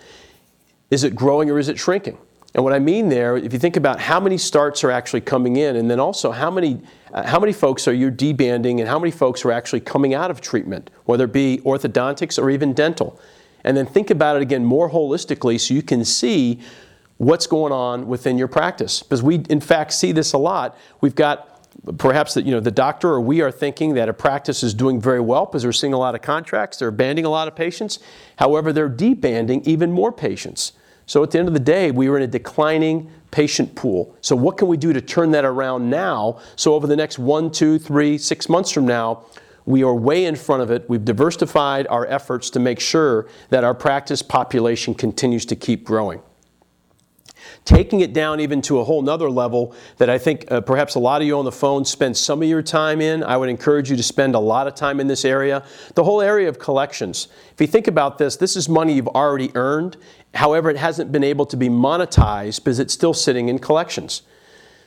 Is it growing or is it shrinking? And what I mean there, if you think about how many starts are actually coming in, and then also how many, uh, how many folks are you debanding, and how many folks are actually coming out of treatment, whether it be orthodontics or even dental. And then think about it again more holistically so you can see what's going on within your practice. Because we, in fact, see this a lot. We've got perhaps that you know the doctor or we are thinking that a practice is doing very well because they're seeing a lot of contracts, they're banding a lot of patients. However, they're debanding even more patients. So at the end of the day, we were in a declining patient pool. So what can we do to turn that around now? So over the next one, two, three, six months from now, we are way in front of it. We've diversified our efforts to make sure that our practice population continues to keep growing. taking it down even to a whole nother level that I think uh, perhaps a lot of you on the phone spend some of your time in. I would encourage you to spend a lot of time in this area. The whole area of collections. If you think about this, this is money you've already earned. However, it hasn't been able to be monetized because it's still sitting in collections.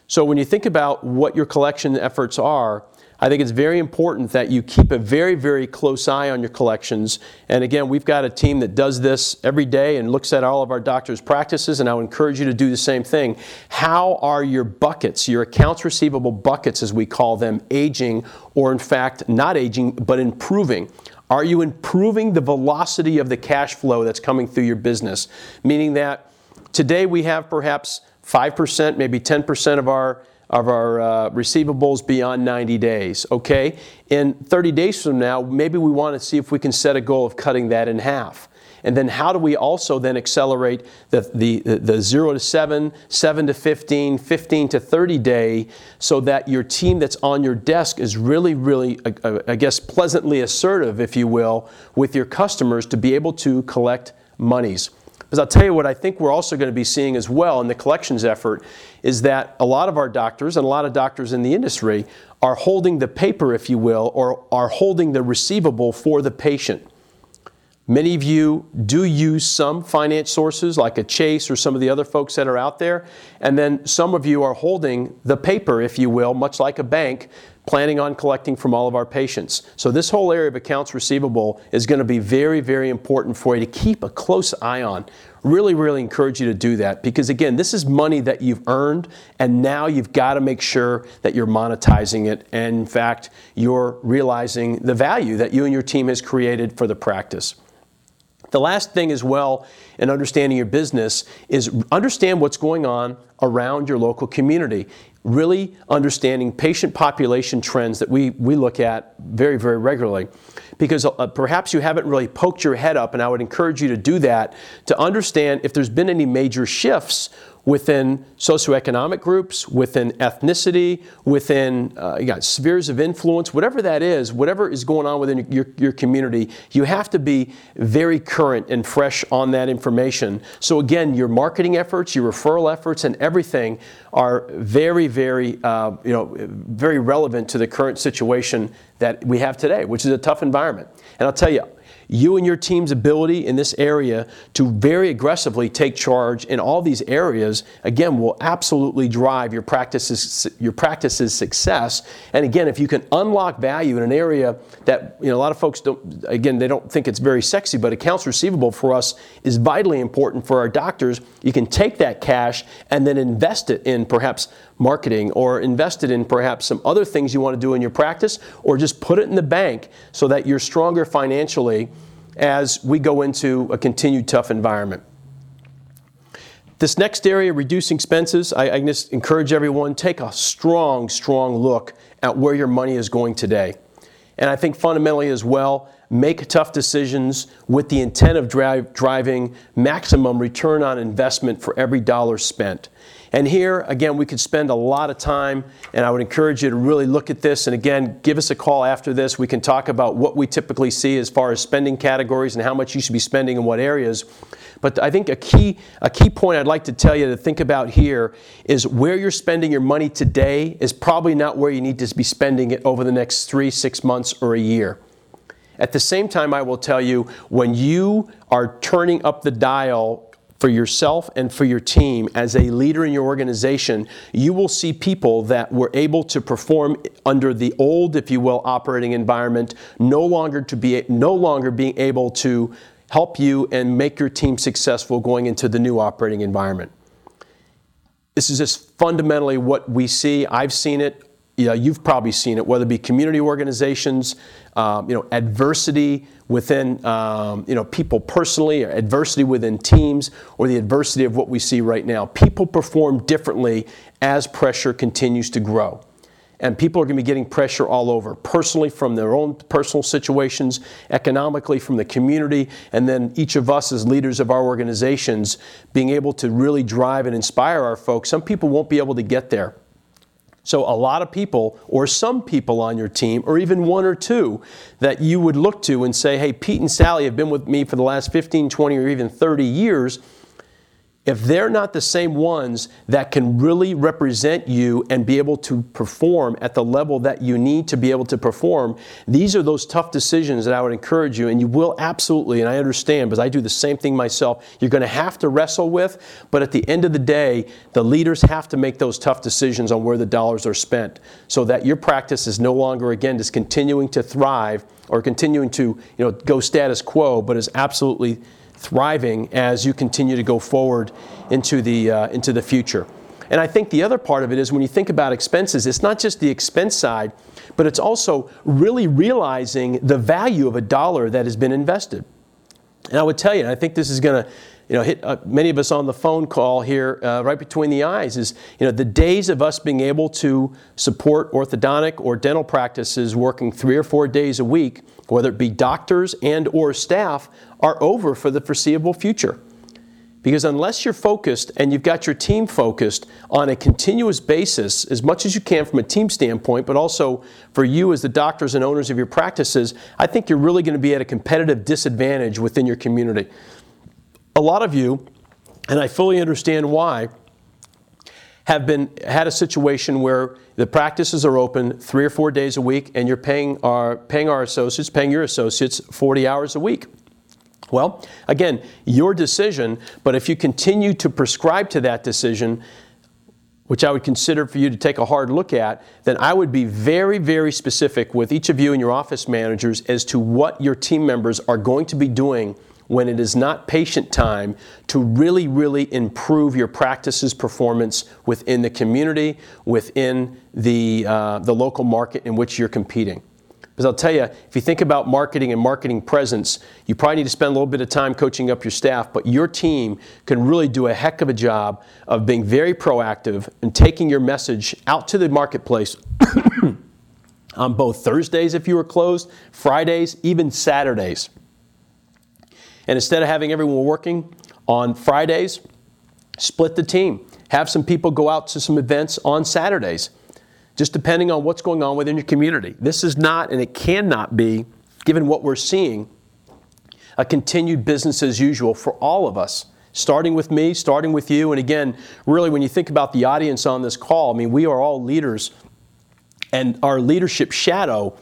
So when you think about what your collection efforts are, I think it's very important that you keep a very, very close eye on your collections. And again, we've got a team that does this every day and looks at all of our doctors' practices, and I would encourage you to do the same thing. How are your buckets, your accounts receivable buckets, as we call them, aging, or in fact, not aging, but improving? Are you improving the velocity of the cash flow that's coming through your business? Meaning that today we have perhaps 5%, maybe 10% of our of our uh, receivables beyond 90 days. Okay? In 30 days from now, maybe we want to see if we can set a goal of cutting that in half. And then how do we also then accelerate the, the, the 0 to 7, 7 to 15, 15 to 30 day so that your team that's on your desk is really, really, I guess, pleasantly assertive, if you will, with your customers to be able to collect monies. Because I'll tell you what I think we're also going to be seeing as well in the collections effort is that a lot of our doctors and a lot of doctors in the industry are holding the paper, if you will, or are holding the receivable for the patient. Many of you do use some finance sources like a Chase or some of the other folks that are out there. And then some of you are holding the paper, if you will, much like a bank, planning on collecting from all of our patients. So, this whole area of accounts receivable is going to be very, very important for you to keep a close eye on. Really, really encourage you to do that because, again, this is money that you've earned, and now you've got to make sure that you're monetizing it. And, in fact, you're realizing the value that you and your team has created for the practice. The last thing as well in understanding your business is understand what's going on around your local community really understanding patient population trends that we, we look at very, very regularly. Because uh, perhaps you haven't really poked your head up, and I would encourage you to do that to understand if there's been any major shifts within socioeconomic groups, within ethnicity, within uh, you got spheres of influence, whatever that is, whatever is going on within your, your community, you have to be very current and fresh on that information. So again, your marketing efforts, your referral efforts, and everything are very, very, uh, you know, very relevant to the current situation that we have today, which is a tough environment. And I'll tell you, you and your team's ability in this area to very aggressively take charge in all these areas, again, will absolutely drive your practices, your practices success. And again, if you can unlock value in an area that you know, a lot of folks don't, again, they don't think it's very sexy, but accounts receivable for us is vitally important for our doctors. You can take that cash and then invest it in perhaps marketing or invest it in perhaps some other things you want to do in your practice or just put it in the bank so that you're stronger financially as we go into a continued tough environment. This next area, reducing expenses, I, I just encourage everyone take a strong, strong look at where your money is going today. And I think fundamentally as well, make tough decisions with the intent of drive, driving maximum return on investment for every dollar spent. And here, again, we could spend a lot of time, and I would encourage you to really look at this. And again, give us a call after this. We can talk about what we typically see as far as spending categories and how much you should be spending in what areas. But I think a key, a key point I'd like to tell you to think about here is where you're spending your money today is probably not where you need to be spending it over the next three, six months, or a year. At the same time, I will tell you when you are turning up the dial for yourself and for your team as a leader in your organization, you will see people that were able to perform under the old, if you will, operating environment, no longer to be no longer being able to help you and make your team successful going into the new operating environment. This is just fundamentally what we see. I've seen it. You know, you've probably seen it, whether it be community organizations, um, you know, adversity within um, you know people personally, or adversity within teams, or the adversity of what we see right now. People perform differently as pressure continues to grow. And people are going to be getting pressure all over, personally from their own personal situations, economically from the community, and then each of us as leaders of our organizations being able to really drive and inspire our folks. Some people won't be able to get there. So, a lot of people, or some people on your team, or even one or two, that you would look to and say, hey, Pete and Sally have been with me for the last 15, 20, or even 30 years. If they're not the same ones that can really represent you and be able to perform at the level that you need to be able to perform, these are those tough decisions that I would encourage you, and you will absolutely, and I understand because I do the same thing myself, you're going to have to wrestle with, but at the end of the day, the leaders have to make those tough decisions on where the dollars are spent so that your practice is no longer, again, just continuing to thrive or continuing to you know, go status quo, but is absolutely thriving as you continue to go forward into the, uh, into the future. And I think the other part of it is when you think about expenses, it's not just the expense side, but it's also really realizing the value of a dollar that has been invested. And I would tell you, and I think this is going to you know, hit uh, many of us on the phone call here uh, right between the eyes is, you know, the days of us being able to support orthodontic or dental practices working three or four days a week, whether it be doctors and or staff, are over for the foreseeable future. Because unless you're focused and you've got your team focused on a continuous basis, as much as you can from a team standpoint, but also for you as the doctors and owners of your practices, I think you're really going to be at a competitive disadvantage within your community. A lot of you, and I fully understand why, have been had a situation where the practices are open three or four days a week and you're paying our paying our associates, paying your associates 40 hours a week. Well, again, your decision, but if you continue to prescribe to that decision, which I would consider for you to take a hard look at, then I would be very, very specific with each of you and your office managers as to what your team members are going to be doing when it is not patient time to really, really improve your practices performance within the community, within the, uh, the local market in which you're competing. Because I'll tell you, if you think about marketing and marketing presence, you probably need to spend a little bit of time coaching up your staff, but your team can really do a heck of a job of being very proactive and taking your message out to the marketplace *coughs* on both Thursdays if you were closed, Fridays, even Saturdays. And instead of having everyone working on Fridays, split the team. Have some people go out to some events on Saturdays just depending on what's going on within your community. This is not, and it cannot be, given what we're seeing, a continued business as usual for all of us. Starting with me, starting with you, and again, really when you think about the audience on this call, I mean, we are all leaders, and our leadership shadow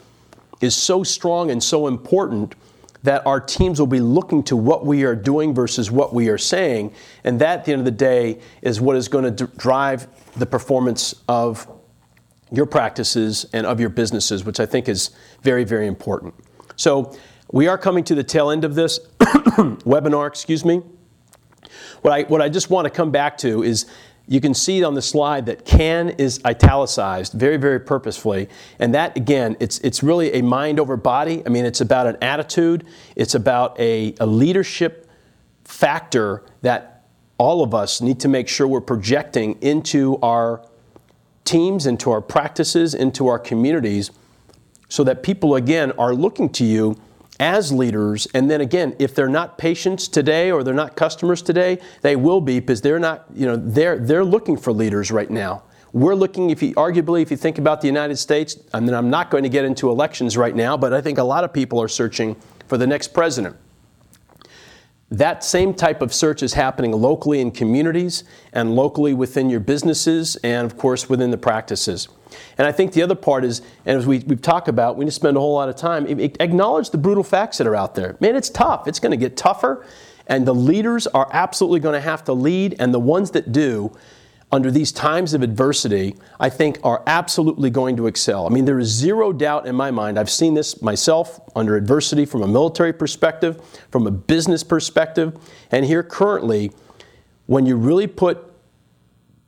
is so strong and so important that our teams will be looking to what we are doing versus what we are saying, and that at the end of the day is what is going to drive the performance of your practices and of your businesses, which I think is very, very important. So we are coming to the tail end of this *coughs* webinar, excuse me. What I, what I just want to come back to is you can see on the slide that can is italicized very, very purposefully. And that, again, it's, it's really a mind over body. I mean, it's about an attitude, it's about a, a leadership factor that all of us need to make sure we're projecting into our teams, into our practices, into our communities, so that people, again, are looking to you as leaders. And then again, if they're not patients today or they're not customers today, they will be because they're not, you know, they're, they're looking for leaders right now. We're looking, if you arguably, if you think about the United States, and then I'm not going to get into elections right now, but I think a lot of people are searching for the next president. That same type of search is happening locally in communities and locally within your businesses and, of course, within the practices. And I think the other part is, and as we, we've talked about, we need to spend a whole lot of time, acknowledge the brutal facts that are out there. Man, it's tough. It's going to get tougher, and the leaders are absolutely going to have to lead, and the ones that do, under these times of adversity, I think are absolutely going to excel. I mean, there is zero doubt in my mind. I've seen this myself under adversity from a military perspective, from a business perspective, and here currently, when you really put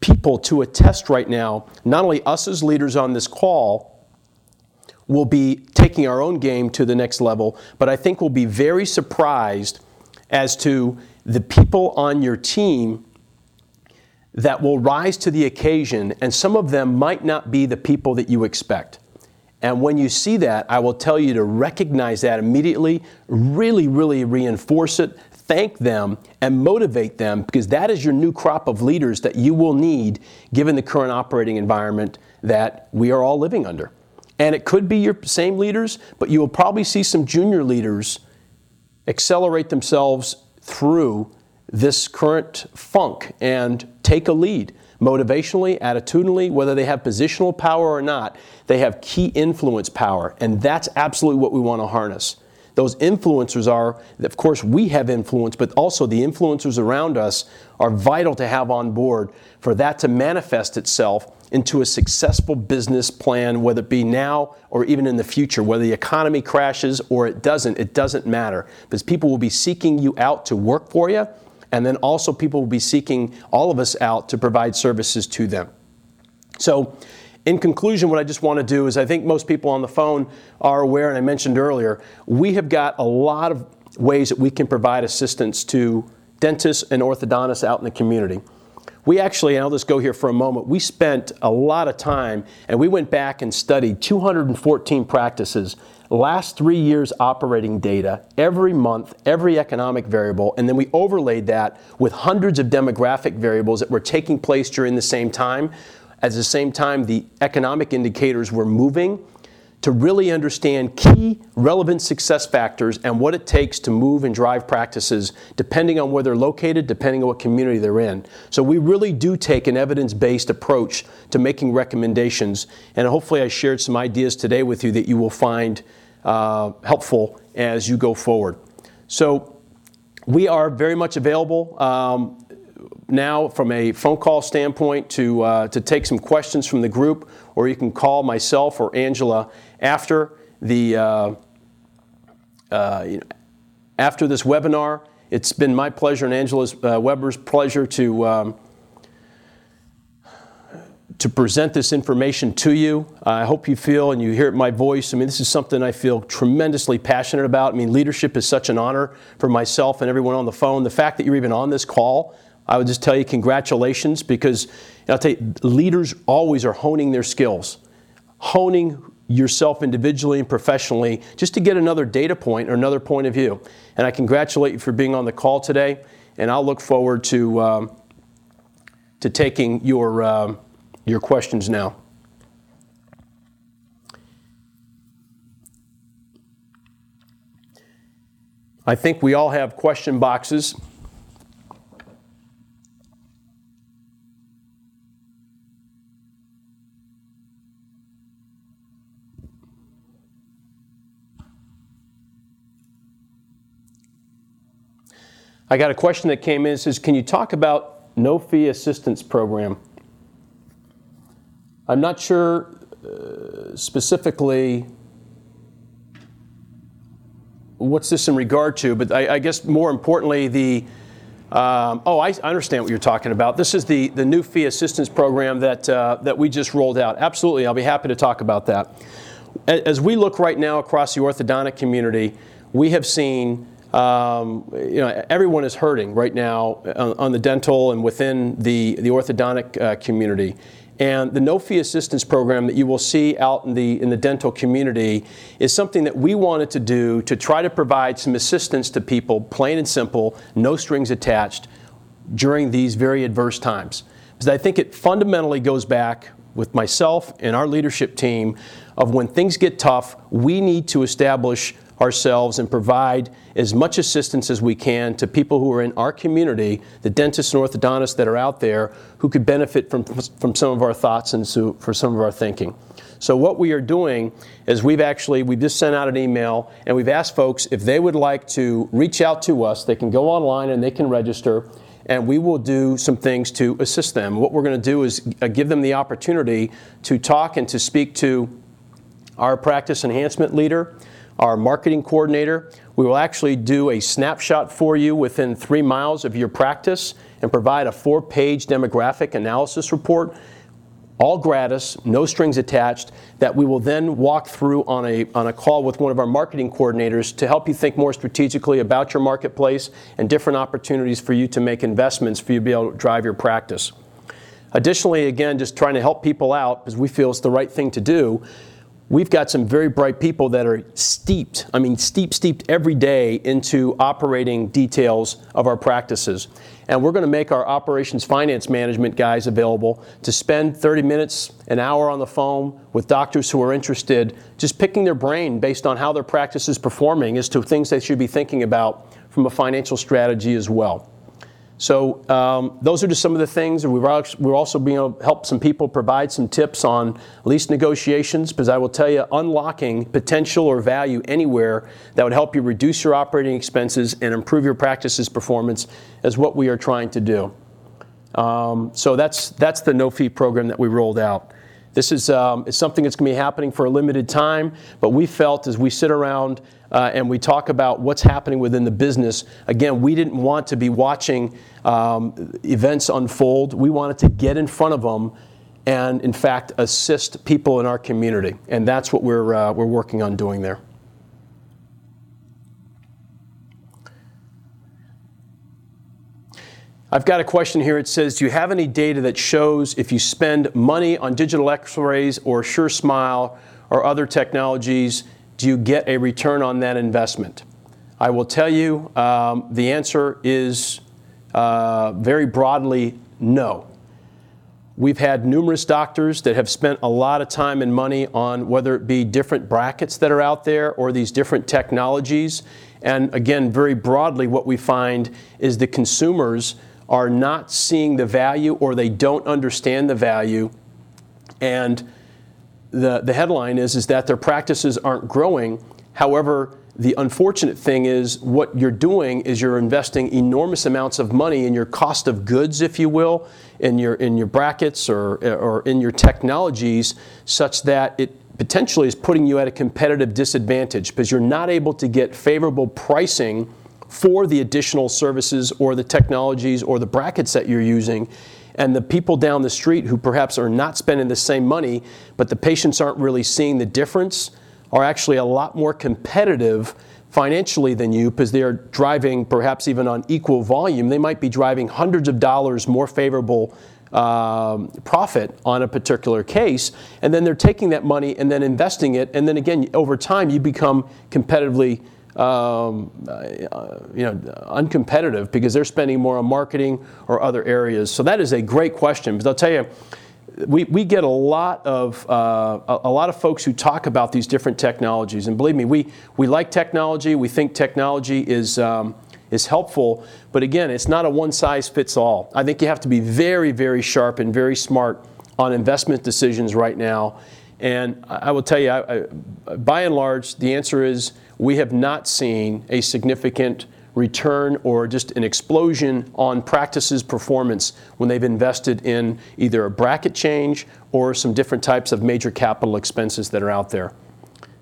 people to a test right now, not only us as leaders on this call will be taking our own game to the next level, but I think we'll be very surprised as to the people on your team that will rise to the occasion, and some of them might not be the people that you expect. And when you see that, I will tell you to recognize that immediately, really, really reinforce it, thank them, and motivate them because that is your new crop of leaders that you will need given the current operating environment that we are all living under. And it could be your same leaders, but you will probably see some junior leaders accelerate themselves through this current funk and take a lead motivationally, attitudinally, whether they have positional power or not, they have key influence power. And that's absolutely what we want to harness. Those influencers are, of course, we have influence, but also the influencers around us are vital to have on board for that to manifest itself into a successful business plan, whether it be now or even in the future. Whether the economy crashes or it doesn't, it doesn't matter. Because people will be seeking you out to work for you, and then also people will be seeking all of us out to provide services to them. So, in conclusion, what I just want to do is I think most people on the phone are aware, and I mentioned earlier, we have got a lot of ways that we can provide assistance to dentists and orthodontists out in the community. We actually, and I'll just go here for a moment, we spent a lot of time and we went back and studied 214 practices, last three years operating data, every month, every economic variable, and then we overlaid that with hundreds of demographic variables that were taking place during the same time at the same time, the economic indicators were moving to really understand key relevant success factors and what it takes to move and drive practices depending on where they're located, depending on what community they're in. So we really do take an evidence-based approach to making recommendations, and hopefully I shared some ideas today with you that you will find helpful as you go forward. So we are very much available. Um, now from a phone call standpoint to, uh, to take some questions from the group, or you can call myself or Angela after the uh, uh, after this webinar. It's been my pleasure and Angela's uh, Weber's pleasure to um, to present this information to you. I hope you feel and you hear my voice. I mean, this is something I feel tremendously passionate about. I mean, leadership is such an honor for myself and everyone on the phone. The fact that you're even on this call I would just tell you congratulations because I'll tell you, leaders always are honing their skills, honing yourself individually and professionally just to get another data point or another point of view. And I congratulate you for being on the call today, and I'll look forward to, um, to taking your, um, your questions now. I think we all have question boxes. I got a question that came in. It says, Can you talk about no fee assistance program? I'm not sure uh, specifically what's this in regard to, but I, I guess more importantly, the um, oh, I, I, understand what you're talking about. This is the, the new fee assistance program that, uh, that we just rolled out. Absolutely, I'll be happy to talk about that. As we look right now across the orthodontic community, we have seen um, you know, everyone is hurting right now on, on, the dental and within the, the orthodontic uh, community. And the no fee assistance program that you will see out in the, in the dental community is something that we wanted to do to try to provide some assistance to people, plain and simple, no strings attached, during these very adverse times. Because I think it fundamentally goes back with myself and our leadership team of when things get tough, we need to establish ourselves and provide as much assistance as we can to people who are in our community, the dentists and orthodontists that are out there who could benefit from, from some of our thoughts and so, for some of our thinking. So what we are doing is we've actually we've just sent out an email and we've asked folks if they would like to reach out to us. They can go online and they can register and we will do some things to assist them. What we're going to do is uh, give them the opportunity to talk and to speak to our practice enhancement leader, our marketing coordinator. We will actually do a snapshot for you within three miles of your practice and provide a four page demographic analysis report, all gratis, no strings attached, that we will then walk through on a, on a call with one of our marketing coordinators to help you think more strategically about your marketplace and different opportunities for you to make investments for you to be able to drive your practice. Additionally, again, just trying to help people out because we feel it's the right thing to do we've got some very bright people that are steeped, I mean, steep, steeped every day into operating details of our practices. And we're going to make our operations finance management guys available to spend 30 minutes, an hour on the phone with doctors who are interested, just picking their brain based on how their practice is performing as to things they should be thinking about from a financial strategy as well. So um, those are just some of the things. We're also being able to help some people provide some tips on lease negotiations because I will tell you, unlocking potential or value anywhere that would help you reduce your operating expenses and improve your practice's performance is what we are trying to do. Um, so that's that's the no fee program that we rolled out. This is, um, is something that's going to be happening for a limited time, but we felt as we sit around uh, and we talk about what's happening within the business, again, we didn't want to be watching um, events unfold. We wanted to get in front of them and, in fact, assist people in our community. And that's what we're, uh, we're working on doing there. I've got a question here. It says, Do you have any data that shows if you spend money on digital x rays or SureSmile or other technologies, do you get a return on that investment? I will tell you um, the answer is uh, very broadly no. We've had numerous doctors that have spent a lot of time and money on whether it be different brackets that are out there or these different technologies. And again, very broadly, what we find is the consumers are not seeing the value or they don't understand the value. And the, the headline is, is that their practices aren't growing. However, the unfortunate thing is what you're doing is you're investing enormous amounts of money in your cost of goods, if you will, in your, in your brackets or, or in your technologies, such that it potentially is putting you at a competitive disadvantage because you're not able to get favorable pricing for the additional services or the technologies or the brackets that you're using. And the people down the street who perhaps are not spending the same money, but the patients aren't really seeing the difference, are actually a lot more competitive financially than you because they're driving perhaps even on equal volume. They might be driving hundreds of dollars more favorable um, profit on a particular case, and then they're taking that money and then investing it, and then again, over time, you become competitively um, uh, you know, uncompetitive because they're spending more on marketing or other areas. So that is a great question. But I'll tell you, we, we get a lot of uh, a, a, lot of folks who talk about these different technologies, and believe me, we we like technology. We think technology is. Um, is helpful, but again, it's not a one size fits all. I think you have to be very, very sharp and very smart on investment decisions right now. And I will tell you, I, I, by and large, the answer is we have not seen a significant return or just an explosion on practices performance when they've invested in either a bracket change or some different types of major capital expenses that are out there.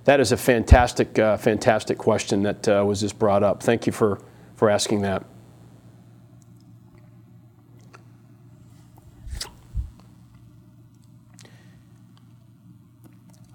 That is a fantastic, uh, fantastic question that uh, was just brought up. Thank you for, for asking that.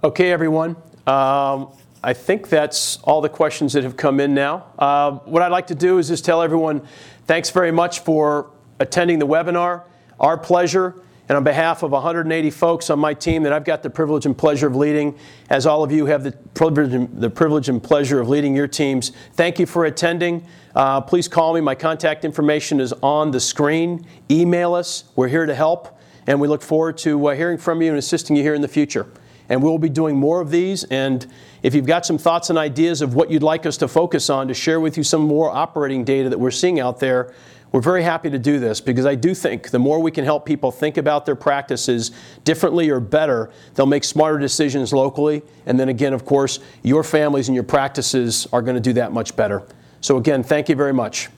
Okay, everyone. Um, I think that's all the questions that have come in now. Uh, what I'd like to do is just tell everyone thanks very much for attending the webinar. Our pleasure. And on behalf of 180 folks on my team that I've got the privilege and pleasure of leading, as all of you have the privilege and, the privilege and pleasure of leading your teams, thank you for attending. Uh, please call me. My contact information is on the screen. Email us. We're here to help. And we look forward to uh, hearing from you and assisting you here in the future. And we'll be doing more of these. And if you've got some thoughts and ideas of what you'd like us to focus on to share with you some more operating data that we're seeing out there, we're very happy to do this because I do think the more we can help people think about their practices differently or better, they'll make smarter decisions locally. And then again, of course, your families and your practices are going to do that much better. So again, thank you very much.